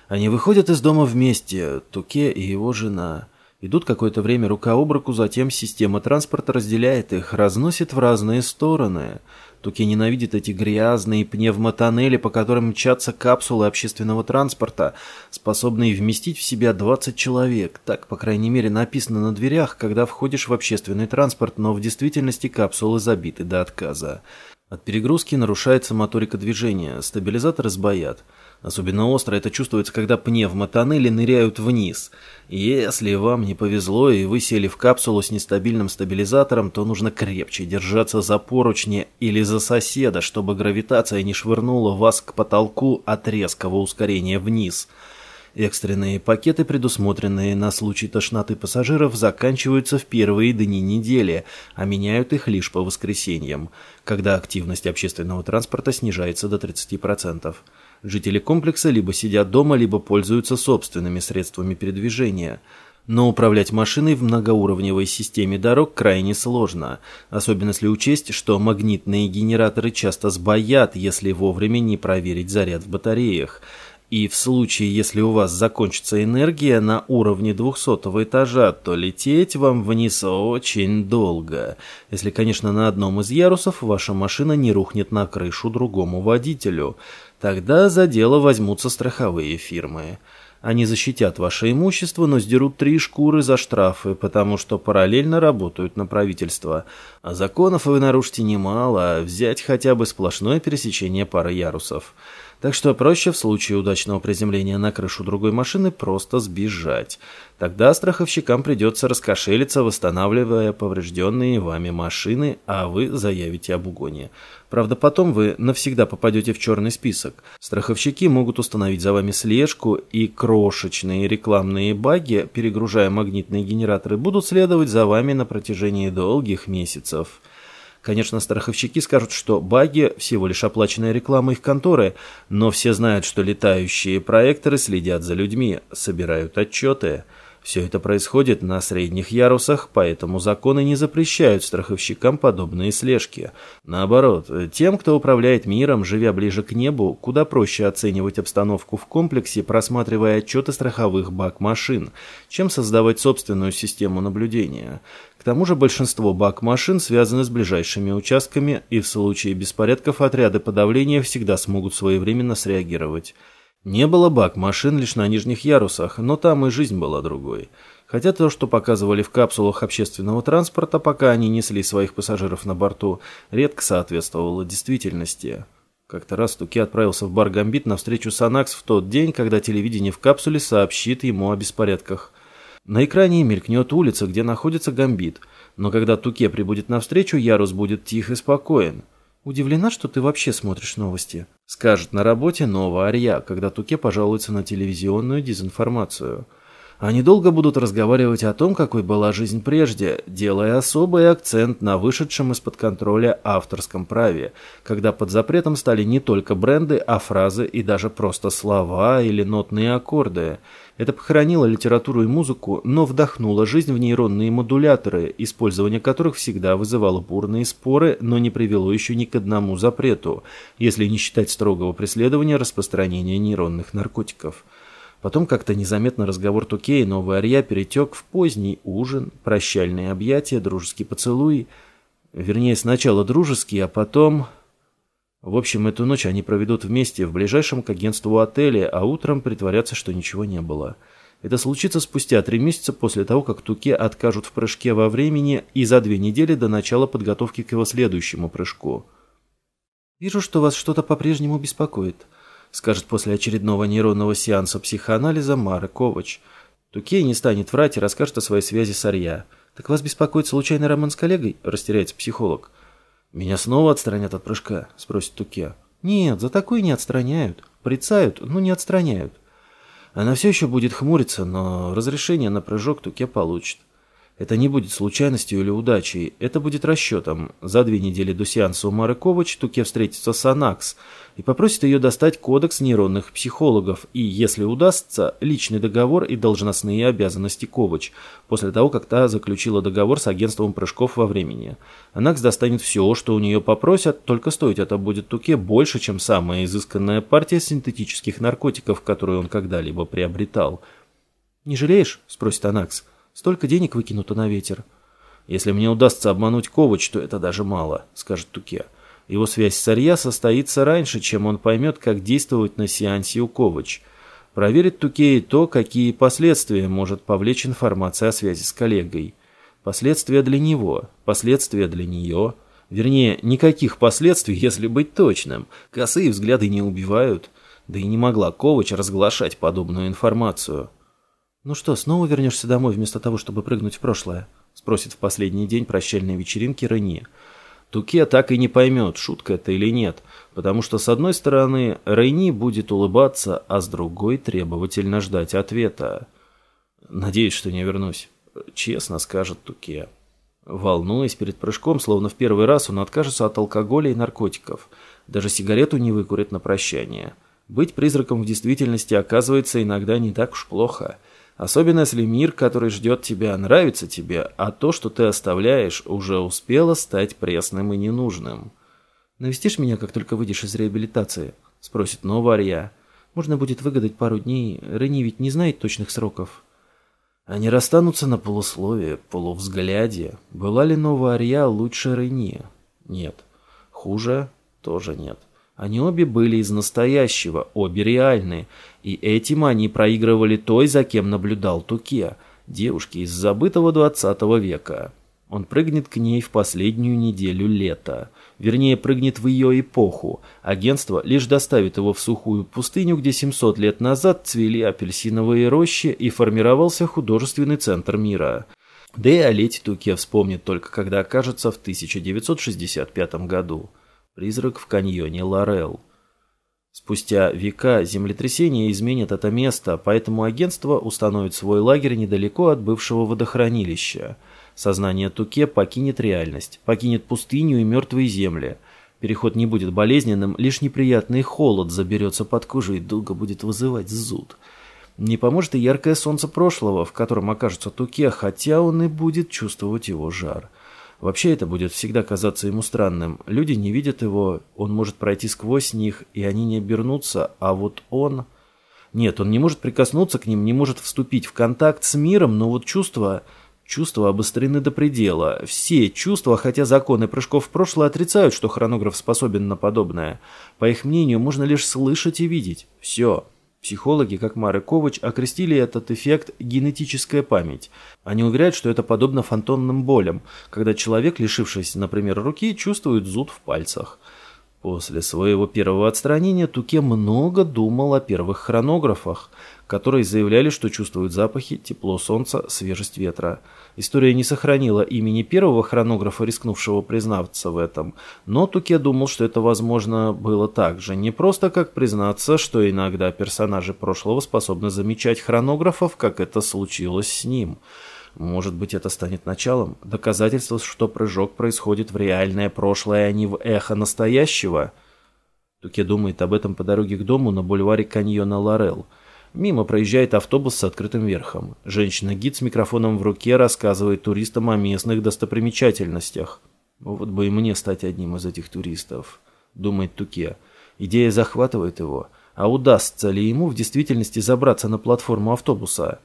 Они выходят из дома вместе, Туке и его жена. Идут какое-то время рука об руку, затем система транспорта разделяет их, разносит в разные стороны. Туки ненавидит эти грязные пневмотоннели, по которым мчатся капсулы общественного транспорта, способные вместить в себя 20 человек. Так, по крайней мере, написано на дверях, когда входишь в общественный транспорт, но в действительности капсулы забиты до отказа. От перегрузки нарушается моторика движения, стабилизаторы сбоят. Особенно остро это чувствуется, когда пневмотоннели ныряют вниз. Если вам не повезло и вы сели в капсулу с нестабильным стабилизатором, то нужно крепче держаться за поручни или за соседа, чтобы гравитация не швырнула вас к потолку от резкого ускорения вниз. Экстренные пакеты, предусмотренные на случай тошноты пассажиров, заканчиваются в первые дни недели, а меняют их лишь по воскресеньям, когда активность общественного транспорта снижается до 30%. Жители комплекса либо сидят дома, либо пользуются собственными средствами передвижения. Но управлять машиной в многоуровневой системе дорог крайне сложно, особенно если учесть, что магнитные генераторы часто сбоят, если вовремя не проверить заряд в батареях. И в случае, если у вас закончится энергия на уровне 200 этажа, то лететь вам вниз очень долго. Если, конечно, на одном из ярусов ваша машина не рухнет на крышу другому водителю – Тогда за дело возьмутся страховые фирмы. Они защитят ваше имущество, но сдерут три шкуры за штрафы, потому что параллельно работают на правительство. А законов вы нарушите немало, а взять хотя бы сплошное пересечение пары ярусов. Так что проще в случае удачного приземления на крышу другой машины просто сбежать. Тогда страховщикам придется раскошелиться, восстанавливая поврежденные вами машины, а вы заявите об угоне. Правда, потом вы навсегда попадете в черный список. Страховщики могут установить за вами слежку, и крошечные рекламные баги, перегружая магнитные генераторы, будут следовать за вами на протяжении долгих месяцев. Конечно, страховщики скажут, что баги – всего лишь оплаченная реклама их конторы, но все знают, что летающие проекторы следят за людьми, собирают отчеты – все это происходит на средних ярусах, поэтому законы не запрещают страховщикам подобные слежки. Наоборот, тем, кто управляет миром, живя ближе к небу, куда проще оценивать обстановку в комплексе, просматривая отчеты страховых бак-машин, чем создавать собственную систему наблюдения. Тому же большинство бак-машин связаны с ближайшими участками, и в случае беспорядков отряды подавления всегда смогут своевременно среагировать. Не было бак-машин лишь на нижних ярусах, но там и жизнь была другой. Хотя то, что показывали в капсулах общественного транспорта, пока они несли своих пассажиров на борту, редко соответствовало действительности. Как-то раз Туки отправился в бар «Гамбит» на встречу с Анакс в тот день, когда телевидение в капсуле сообщит ему о беспорядках. На экране мелькнет улица, где находится «Гамбит», но когда Туке прибудет навстречу, ярус будет тих и спокоен – «Удивлена, что ты вообще смотришь новости», — скажет на работе Нова Арья, когда Туке пожалуется на телевизионную дезинформацию. Они долго будут разговаривать о том, какой была жизнь прежде, делая особый акцент на вышедшем из-под контроля авторском праве, когда под запретом стали не только бренды, а фразы и даже просто слова или нотные аккорды — это похоронило литературу и музыку, но вдохнуло жизнь в нейронные модуляторы, использование которых всегда вызывало бурные споры, но не привело еще ни к одному запрету, если не считать строгого преследования распространения нейронных наркотиков. Потом как-то незаметно разговор Туке и Новый Арья перетек в поздний ужин, прощальные объятия, дружеский поцелуй. Вернее, сначала дружеский, а потом... В общем, эту ночь они проведут вместе в ближайшем к агентству отеле, а утром притворятся, что ничего не было. Это случится спустя три месяца после того, как Туке откажут в прыжке во времени и за две недели до начала подготовки к его следующему прыжку. «Вижу, что вас что-то по-прежнему беспокоит. Скажет после очередного нейронного сеанса психоанализа Мара Ковач. Туке не станет врать и расскажет о своей связи с Арья. «Так вас беспокоит случайный роман с коллегой?» – растеряется психолог. «Меня снова отстранят от прыжка?» – спросит Туке. «Нет, за такое не отстраняют. Прицают, но не отстраняют». Она все еще будет хмуриться, но разрешение на прыжок Туке получит. Это не будет случайностью или удачей, это будет расчетом. За две недели до сеанса у Мары Ковач Туке встретится с Анакс и попросит ее достать кодекс нейронных психологов и, если удастся, личный договор и должностные обязанности Ковач, после того, как та заключила договор с агентством прыжков во времени. Анакс достанет все, что у нее попросят, только стоить это будет Туке больше, чем самая изысканная партия синтетических наркотиков, которую он когда-либо приобретал. «Не жалеешь?» – спросит Анакс. – Столько денег выкинуто на ветер. Если мне удастся обмануть Ковач, то это даже мало, скажет Туке. Его связь с Арья состоится раньше, чем он поймет, как действовать на сеансе у Ковач. Проверит Туке и то, какие последствия может повлечь информация о связи с коллегой. Последствия для него, последствия для нее. Вернее, никаких последствий, если быть точным. Косые взгляды не убивают. Да и не могла Ковач разглашать подобную информацию. «Ну что, снова вернешься домой вместо того, чтобы прыгнуть в прошлое?» – спросит в последний день прощальной вечеринки Рени. Туке так и не поймет, шутка это или нет, потому что с одной стороны Рейни будет улыбаться, а с другой требовательно ждать ответа. «Надеюсь, что не вернусь», – честно скажет Туке. Волнуясь перед прыжком, словно в первый раз, он откажется от алкоголя и наркотиков. Даже сигарету не выкурит на прощание. Быть призраком в действительности оказывается иногда не так уж плохо – Особенно если мир, который ждет тебя, нравится тебе, а то, что ты оставляешь, уже успело стать пресным и ненужным. «Навестишь меня, как только выйдешь из реабилитации?» – спросит Новарья. «Можно будет выгадать пару дней. Рени ведь не знает точных сроков». Они расстанутся на полусловие, полувзгляде. Была ли Новая Арья лучше Рени? Нет. Хуже? Тоже нет. Они обе были из настоящего, обе реальные, и этим они проигрывали той, за кем наблюдал Туке, девушке из забытого 20 века. Он прыгнет к ней в последнюю неделю лета. Вернее, прыгнет в ее эпоху. Агентство лишь доставит его в сухую пустыню, где 700 лет назад цвели апельсиновые рощи и формировался художественный центр мира. Да и о лете Туке вспомнит только, когда окажется в 1965 году. Призрак в каньоне Лорел. Спустя века землетрясение изменит это место, поэтому агентство установит свой лагерь недалеко от бывшего водохранилища. Сознание Туке покинет реальность, покинет пустыню и мертвые земли. Переход не будет болезненным, лишь неприятный холод заберется под кожу и долго будет вызывать зуд. Не поможет и яркое солнце прошлого, в котором окажется Туке, хотя он и будет чувствовать его жар. Вообще это будет всегда казаться ему странным. Люди не видят его, он может пройти сквозь них, и они не обернутся, а вот он... Нет, он не может прикоснуться к ним, не может вступить в контакт с миром, но вот чувства... Чувства обострены до предела. Все чувства, хотя законы прыжков в прошлое отрицают, что хронограф способен на подобное. По их мнению, можно лишь слышать и видеть. Все. Психологи, как Мары Ковач, окрестили этот эффект «генетическая память». Они уверяют, что это подобно фантомным болям, когда человек, лишившись, например, руки, чувствует зуд в пальцах. После своего первого отстранения Туке много думал о первых хронографах, которые заявляли, что чувствуют запахи, тепло солнца, свежесть ветра. История не сохранила имени первого хронографа, рискнувшего признаться в этом, но Туке думал, что это, возможно, было так же. Не просто как признаться, что иногда персонажи прошлого способны замечать хронографов, как это случилось с ним. Может быть, это станет началом, доказательством, что прыжок происходит в реальное прошлое, а не в эхо настоящего. Туке думает об этом по дороге к дому на бульваре каньона Лорел – Мимо проезжает автобус с открытым верхом. Женщина-гид с микрофоном в руке рассказывает туристам о местных достопримечательностях. Вот бы и мне стать одним из этих туристов, думает Туке. Идея захватывает его. А удастся ли ему в действительности забраться на платформу автобуса?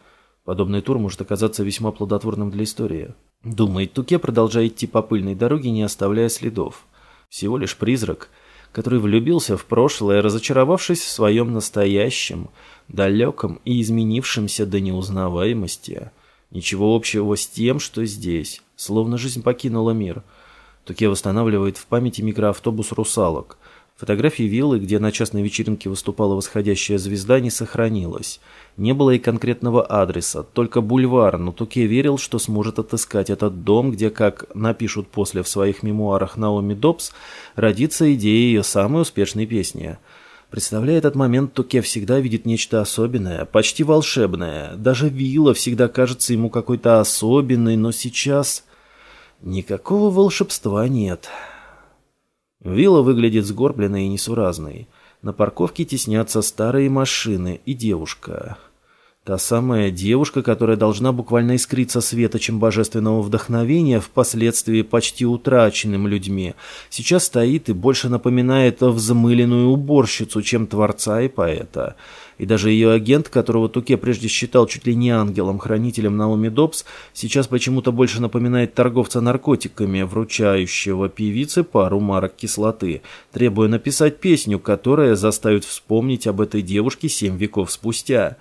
Подобный тур может оказаться весьма плодотворным для истории. Думает Туке, продолжая идти по пыльной дороге, не оставляя следов. Всего лишь призрак, который влюбился в прошлое, разочаровавшись в своем настоящем – далеком и изменившемся до неузнаваемости. Ничего общего с тем, что здесь. Словно жизнь покинула мир. Туке восстанавливает в памяти микроавтобус «Русалок». Фотографии виллы, где на частной вечеринке выступала восходящая звезда, не сохранилось. Не было и конкретного адреса, только бульвар, но Туке верил, что сможет отыскать этот дом, где, как напишут после в своих мемуарах Наоми Добс, родится идея ее самой успешной песни. Представляя этот момент, Туке всегда видит нечто особенное, почти волшебное. Даже вилла всегда кажется ему какой-то особенной, но сейчас... Никакого волшебства нет. Вилла выглядит сгорбленной и несуразной. На парковке теснятся старые машины и девушка. Та самая девушка, которая должна буквально искриться светочем божественного вдохновения, впоследствии почти утраченным людьми, сейчас стоит и больше напоминает взмыленную уборщицу, чем творца и поэта. И даже ее агент, которого Туке прежде считал чуть ли не ангелом-хранителем Наоми Добс, сейчас почему-то больше напоминает торговца наркотиками, вручающего певице пару марок кислоты, требуя написать песню, которая заставит вспомнить об этой девушке семь веков спустя.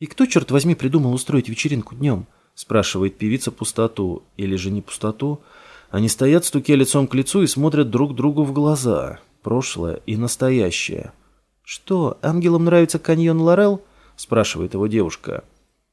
«И кто, черт возьми, придумал устроить вечеринку днем?» спрашивает певица пустоту. Или же не пустоту? Они стоят, стуке лицом к лицу и смотрят друг другу в глаза. Прошлое и настоящее. «Что, ангелам нравится каньон Лорел?» – спрашивает его девушка.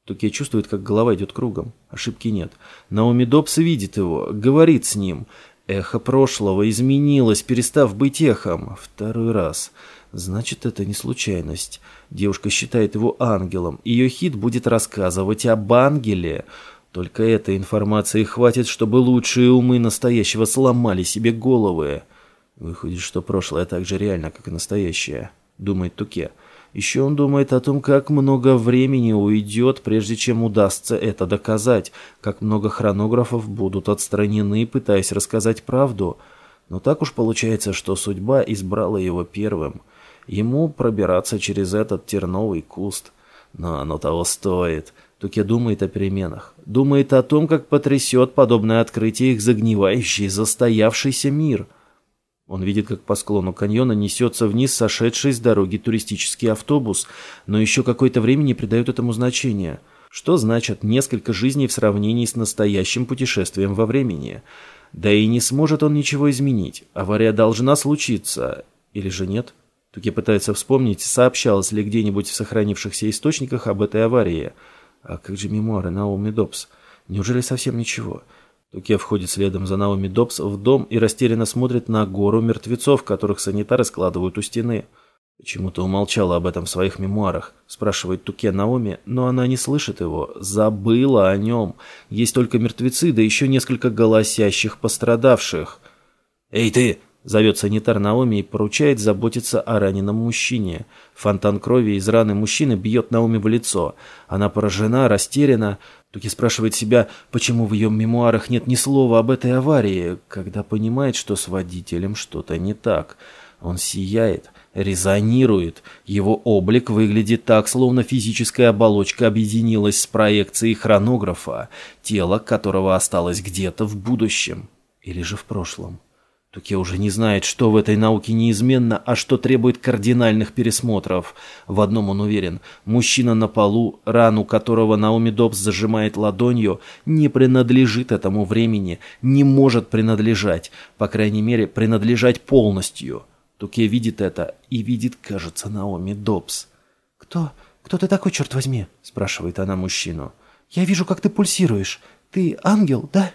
Туке чувствует, как голова идет кругом. Ошибки нет. Наоми Добс видит его, говорит с ним. Эхо прошлого изменилось, перестав быть эхом. Второй раз. Значит, это не случайность. Девушка считает его ангелом. Ее хит будет рассказывать об ангеле. Только этой информации хватит, чтобы лучшие умы настоящего сломали себе головы. Выходит, что прошлое так же реально, как и настоящее думает Туке. Еще он думает о том, как много времени уйдет, прежде чем удастся это доказать, как много хронографов будут отстранены, пытаясь рассказать правду. Но так уж получается, что судьба избрала его первым. Ему пробираться через этот терновый куст. Но оно того стоит. Туке думает о переменах. Думает о том, как потрясет подобное открытие их загнивающий, застоявшийся мир – он видит, как по склону каньона несется вниз сошедший с дороги туристический автобус, но еще какое-то время не придает этому значения. Что значит несколько жизней в сравнении с настоящим путешествием во времени? Да и не сможет он ничего изменить. Авария должна случиться. Или же нет? Туки пытается вспомнить, сообщалось ли где-нибудь в сохранившихся источниках об этой аварии. А как же мемуары Наоми Добс? Неужели совсем ничего? Туке входит следом за Наоми Добс в дом и растерянно смотрит на гору мертвецов, которых санитары складывают у стены. «Почему ты умолчала об этом в своих мемуарах?» – спрашивает Туке Наоми, но она не слышит его. Забыла о нем. Есть только мертвецы, да еще несколько голосящих пострадавших. «Эй, ты!» – зовет санитар Наоми и поручает заботиться о раненом мужчине. Фонтан крови из раны мужчины бьет Наоми в лицо. Она поражена, растеряна. Туки спрашивает себя, почему в ее мемуарах нет ни слова об этой аварии, когда понимает, что с водителем что-то не так. Он сияет, резонирует. Его облик выглядит так, словно физическая оболочка объединилась с проекцией хронографа, тело которого осталось где-то в будущем или же в прошлом. Туке уже не знает, что в этой науке неизменно, а что требует кардинальных пересмотров. В одном он уверен. Мужчина на полу, рану которого Наоми Добс зажимает ладонью, не принадлежит этому времени, не может принадлежать, по крайней мере, принадлежать полностью. Туке видит это и видит, кажется, Наоми Добс. «Кто? Кто ты такой, черт возьми?» – спрашивает она мужчину. «Я вижу, как ты пульсируешь. Ты ангел, да?»